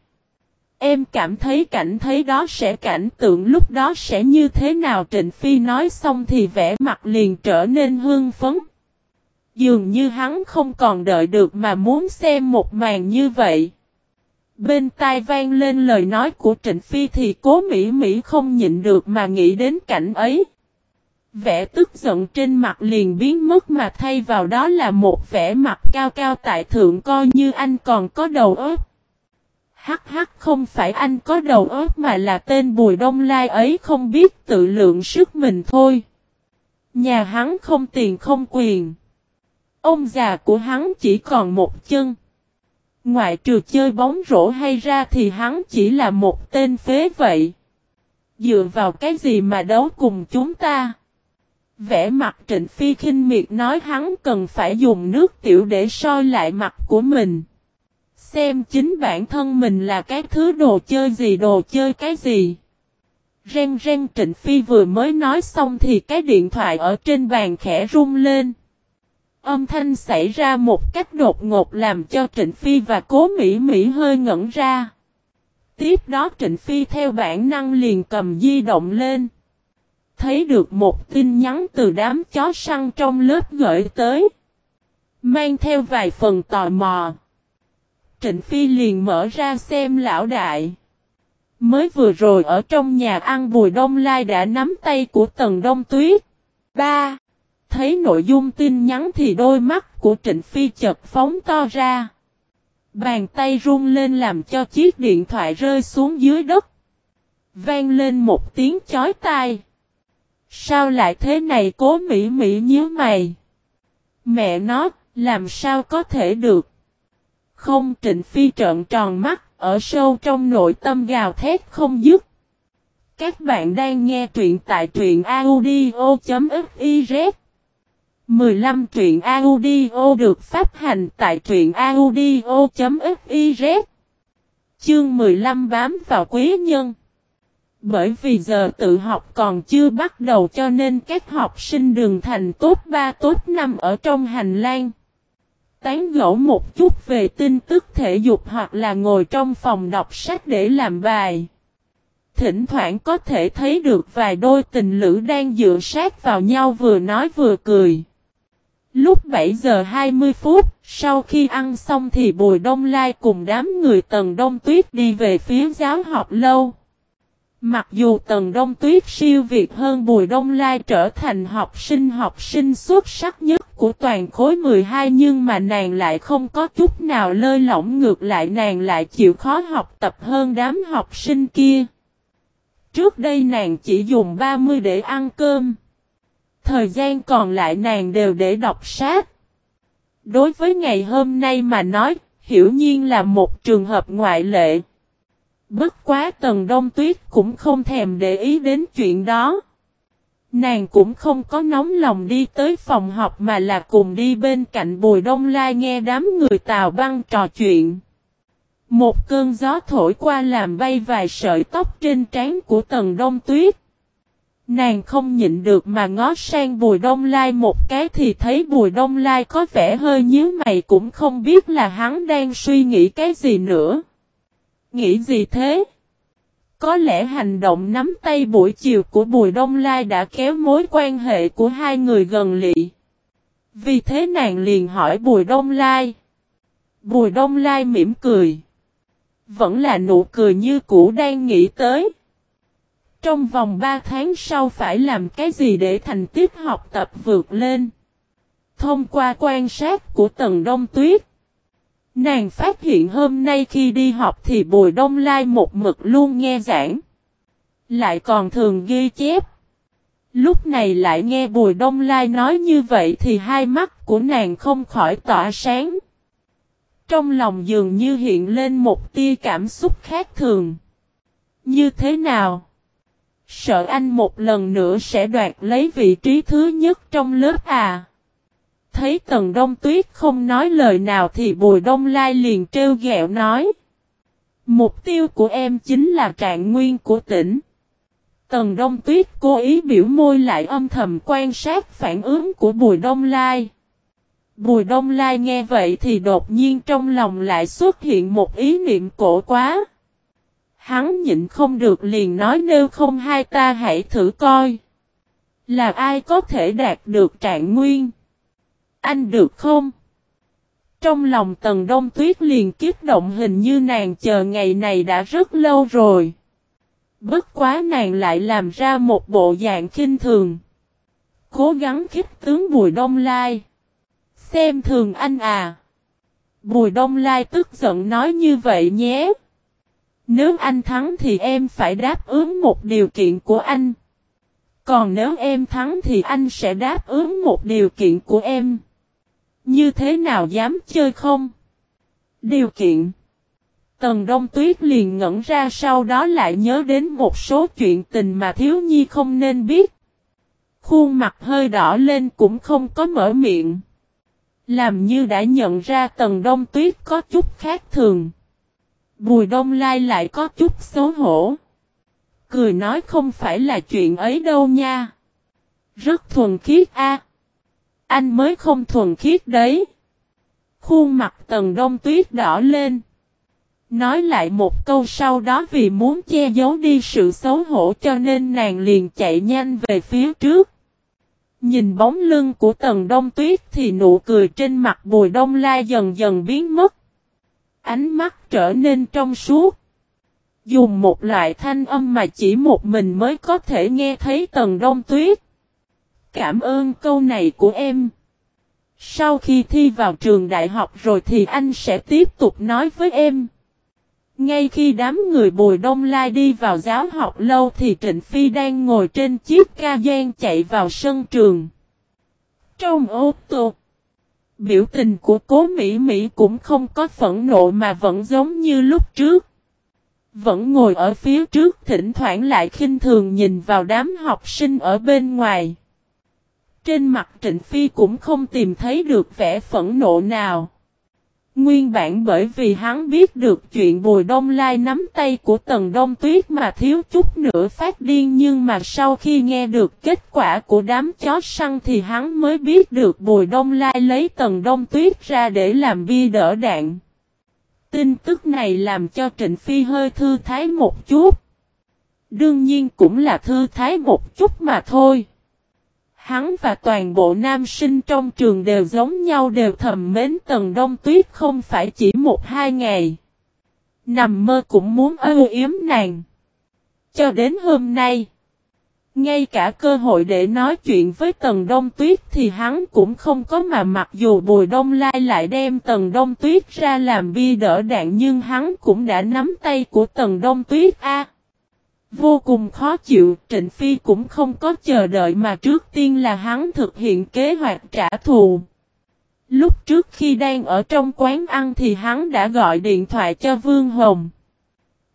Em cảm thấy cảnh thấy đó sẽ cảnh tượng lúc đó sẽ như thế nào Trịnh Phi nói xong thì vẻ mặt liền trở nên hương phấn. Dường như hắn không còn đợi được mà muốn xem một màn như vậy. Bên tai vang lên lời nói của Trịnh Phi thì cố Mỹ Mỹ không nhịn được mà nghĩ đến cảnh ấy. Vẻ tức giận trên mặt liền biến mất mà thay vào đó là một vẻ mặt cao cao tại thượng coi như anh còn có đầu óc. Hắc hắc, không phải anh có đầu óc mà là tên Bùi Đông Lai ấy không biết tự lượng sức mình thôi. Nhà hắn không tiền không quyền. Ông già của hắn chỉ còn một chân. Ngoại trừ chơi bóng rổ hay ra thì hắn chỉ là một tên phế vậy. Dựa vào cái gì mà đấu cùng chúng ta? Vẽ mặt Trịnh Phi khinh miệt nói hắn cần phải dùng nước tiểu để soi lại mặt của mình. Xem chính bản thân mình là cái thứ đồ chơi gì, đồ chơi cái gì. Ren ren Trịnh Phi vừa mới nói xong thì cái điện thoại ở trên bàn khẽ rung lên. Âm thanh xảy ra một cách đột ngột làm cho Trịnh Phi và Cố Mỹ Mỹ hơi ngẩn ra. Tiếp đó Trịnh Phi theo bản năng liền cầm di động lên. Thấy được một tin nhắn từ đám chó săn trong lớp gửi tới. Mang theo vài phần tò mò. Trịnh Phi liền mở ra xem lão đại. Mới vừa rồi ở trong nhà ăn Bùi Đông Lai đã nắm tay của Tần Đông Tuyết. 3. Thấy nội dung tin nhắn thì đôi mắt của Trịnh Phi chật phóng to ra. Bàn tay run lên làm cho chiếc điện thoại rơi xuống dưới đất. Vang lên một tiếng chói tai. Sao lại thế này cố Mỹ Mỹ nhíu mày. Mẹ nó, làm sao có thể được. Không Trịnh Phi trợn tròn mắt, ở sâu trong nội tâm gào thét không dứt. Các bạn đang nghe truyện tại truyện audio.fiz 15 truyện audio được phát hành tại truyện audio.fiz Chương 15 bám vào quý nhân Bởi vì giờ tự học còn chưa bắt đầu cho nên các học sinh đường thành tốt 3 tốt 5 ở trong hành lang. Tán gẫu một chút về tin tức thể dục hoặc là ngồi trong phòng đọc sách để làm bài. Thỉnh thoảng có thể thấy được vài đôi tình lữ đang dựa sát vào nhau vừa nói vừa cười. Lúc 7 giờ 20 phút, sau khi ăn xong thì Bùi Đông Lai cùng đám người Tần Đông Tuyết đi về phía giáo học lâu. Mặc dù Tần Đông Tuyết siêu việt hơn Bùi Đông Lai trở thành học sinh học sinh xuất sắc nhất của toàn khối 12 nhưng mà nàng lại không có chút nào lơi lỏng ngược lại nàng lại chịu khó học tập hơn đám học sinh kia. Trước đây nàng chỉ dùng 30 để ăn cơm. Thời gian còn lại nàng đều để đọc sách. Đối với ngày hôm nay mà nói, hiểu nhiên là một trường hợp ngoại lệ. Bất quá tần đông tuyết cũng không thèm để ý đến chuyện đó. Nàng cũng không có nóng lòng đi tới phòng học mà là cùng đi bên cạnh bùi đông lai nghe đám người tào băng trò chuyện. Một cơn gió thổi qua làm bay vài sợi tóc trên trán của tần đông tuyết. Nàng không nhịn được mà ngó sang Bùi Đông Lai một cái thì thấy Bùi Đông Lai có vẻ hơi nhíu mày cũng không biết là hắn đang suy nghĩ cái gì nữa. Nghĩ gì thế? Có lẽ hành động nắm tay buổi chiều của Bùi Đông Lai đã kéo mối quan hệ của hai người gần lị. Vì thế nàng liền hỏi Bùi Đông Lai. Bùi Đông Lai mỉm cười. Vẫn là nụ cười như cũ đang nghĩ tới. Trong vòng 3 tháng sau phải làm cái gì để thành tích học tập vượt lên? Thông qua quan sát của Tần Đông Tuyết, nàng phát hiện hôm nay khi đi học thì Bùi Đông Lai một mực luôn nghe giảng. Lại còn thường ghi chép. Lúc này lại nghe Bùi Đông Lai nói như vậy thì hai mắt của nàng không khỏi tỏa sáng. Trong lòng dường như hiện lên một tia cảm xúc khác thường. Như thế nào? Sợ anh một lần nữa sẽ đoạt lấy vị trí thứ nhất trong lớp à. Thấy Tần Đông Tuyết không nói lời nào thì Bùi Đông Lai liền trêu ghẹo nói. Mục tiêu của em chính là trạng nguyên của tỉnh. Tần Đông Tuyết cố ý biểu môi lại âm thầm quan sát phản ứng của Bùi Đông Lai. Bùi Đông Lai nghe vậy thì đột nhiên trong lòng lại xuất hiện một ý niệm cổ quá. Hắn nhịn không được liền nói nếu không hai ta hãy thử coi. Là ai có thể đạt được trạng nguyên? Anh được không? Trong lòng tần đông tuyết liền kiếp động hình như nàng chờ ngày này đã rất lâu rồi. Bất quá nàng lại làm ra một bộ dạng khinh thường. Cố gắng khích tướng Bùi Đông Lai. Xem thường anh à. Bùi Đông Lai tức giận nói như vậy nhé. Nếu anh thắng thì em phải đáp ứng một điều kiện của anh. Còn nếu em thắng thì anh sẽ đáp ứng một điều kiện của em. Như thế nào dám chơi không? Điều kiện. Tần Đông Tuyết liền ngẩn ra sau đó lại nhớ đến một số chuyện tình mà thiếu nhi không nên biết. Khuôn mặt hơi đỏ lên cũng không có mở miệng. Làm như đã nhận ra Tần Đông Tuyết có chút khác thường. Bùi Đông Lai lại có chút xấu hổ. Cười nói không phải là chuyện ấy đâu nha. Rất thuần khiết a anh mới không thuần khiết đấy. Khuôn mặt tần đông tuyết đỏ lên. Nói lại một câu sau đó vì muốn che giấu đi sự xấu hổ cho nên nàng liền chạy nhanh về phía trước. Nhìn bóng lưng của tần đông tuyết thì nụ cười trên mặt bùi đông La dần dần biến mất. Ánh mắt trở nên trong suốt. Dùng một loại thanh âm mà chỉ một mình mới có thể nghe thấy tần đông tuyết. Cảm ơn câu này của em. Sau khi thi vào trường đại học rồi thì anh sẽ tiếp tục nói với em. Ngay khi đám người Bùi Đông Lai đi vào giáo học lâu thì Trịnh Phi đang ngồi trên chiếc ca gian chạy vào sân trường. Trong ô tô, biểu tình của cố Mỹ Mỹ cũng không có phẫn nộ mà vẫn giống như lúc trước. Vẫn ngồi ở phía trước thỉnh thoảng lại khinh thường nhìn vào đám học sinh ở bên ngoài. Trên mặt Trịnh Phi cũng không tìm thấy được vẻ phẫn nộ nào. Nguyên bản bởi vì hắn biết được chuyện Bùi Đông Lai nắm tay của Tần Đông Tuyết mà thiếu chút nữa phát điên nhưng mà sau khi nghe được kết quả của đám chó săn thì hắn mới biết được Bùi Đông Lai lấy Tần Đông Tuyết ra để làm bia đỡ đạn. Tin tức này làm cho Trịnh Phi hơi thư thái một chút. Đương nhiên cũng là thư thái một chút mà thôi. Hắn và toàn bộ nam sinh trong trường đều giống nhau đều thầm mến Tần Đông Tuyết không phải chỉ một hai ngày. Nằm mơ cũng muốn ưu yếm nàng. Cho đến hôm nay, ngay cả cơ hội để nói chuyện với Tần Đông Tuyết thì hắn cũng không có mà mặc dù Bùi Đông Lai lại đem Tần Đông Tuyết ra làm bi đỡ đạn nhưng hắn cũng đã nắm tay của Tần Đông Tuyết a. Vô cùng khó chịu, Trịnh Phi cũng không có chờ đợi mà trước tiên là hắn thực hiện kế hoạch trả thù. Lúc trước khi đang ở trong quán ăn thì hắn đã gọi điện thoại cho Vương Hồng.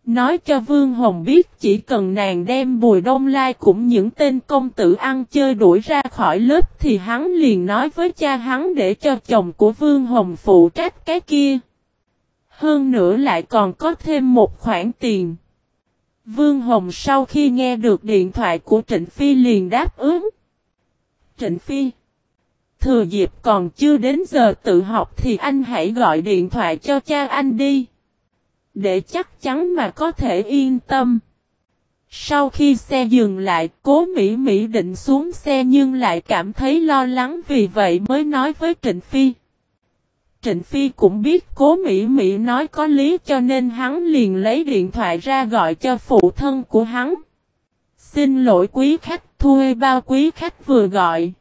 Nói cho Vương Hồng biết chỉ cần nàng đem Bùi Đông Lai cũng những tên công tử ăn chơi đuổi ra khỏi lớp thì hắn liền nói với cha hắn để cho chồng của Vương Hồng phụ trách cái kia. Hơn nữa lại còn có thêm một khoản tiền. Vương Hồng sau khi nghe được điện thoại của Trịnh Phi liền đáp ứng. Trịnh Phi Thừa dịp còn chưa đến giờ tự học thì anh hãy gọi điện thoại cho cha anh đi. Để chắc chắn mà có thể yên tâm. Sau khi xe dừng lại, cố Mỹ Mỹ định xuống xe nhưng lại cảm thấy lo lắng vì vậy mới nói với Trịnh Phi. Trịnh Phi cũng biết cố Mỹ Mỹ nói có lý cho nên hắn liền lấy điện thoại ra gọi cho phụ thân của hắn. Xin lỗi quý khách, thuê bao quý khách vừa gọi.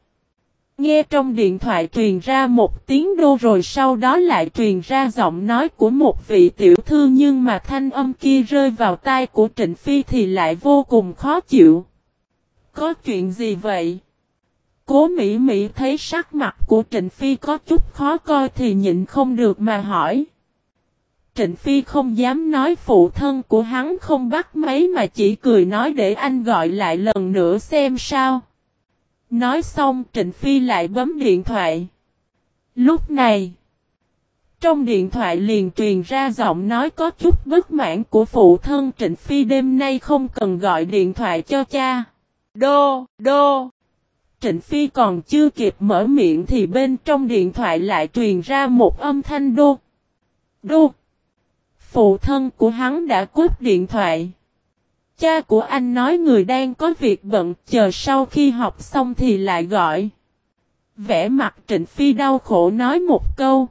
Nghe trong điện thoại truyền ra một tiếng đô rồi sau đó lại truyền ra giọng nói của một vị tiểu thư nhưng mà thanh âm kia rơi vào tai của Trịnh Phi thì lại vô cùng khó chịu. Có chuyện gì vậy? Cố Mỹ Mỹ thấy sắc mặt của Trịnh Phi có chút khó coi thì nhịn không được mà hỏi. Trịnh Phi không dám nói phụ thân của hắn không bắt máy mà chỉ cười nói để anh gọi lại lần nữa xem sao. Nói xong Trịnh Phi lại bấm điện thoại. Lúc này, trong điện thoại liền truyền ra giọng nói có chút bất mãn của phụ thân Trịnh Phi đêm nay không cần gọi điện thoại cho cha. Đô, đô. Trịnh Phi còn chưa kịp mở miệng thì bên trong điện thoại lại truyền ra một âm thanh đô. Đô. Phụ thân của hắn đã cúp điện thoại. Cha của anh nói người đang có việc bận, chờ sau khi học xong thì lại gọi. Vẽ mặt Trịnh Phi đau khổ nói một câu.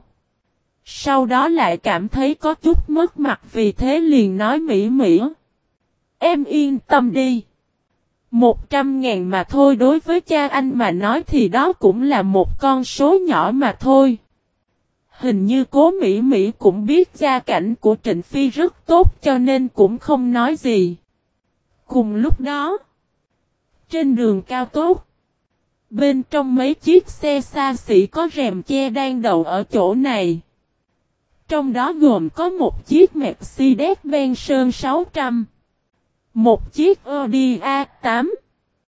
Sau đó lại cảm thấy có chút mất mặt vì thế liền nói mỹ mỹ. Em yên tâm đi. Một trăm ngàn mà thôi đối với cha anh mà nói thì đó cũng là một con số nhỏ mà thôi. Hình như cố Mỹ Mỹ cũng biết gia cảnh của Trịnh Phi rất tốt cho nên cũng không nói gì. Cùng lúc đó, trên đường cao tốc, bên trong mấy chiếc xe xa xỉ có rèm che đang đậu ở chỗ này. Trong đó gồm có một chiếc Mercedes-Benz Sơn 600, một chiếc Audi A8,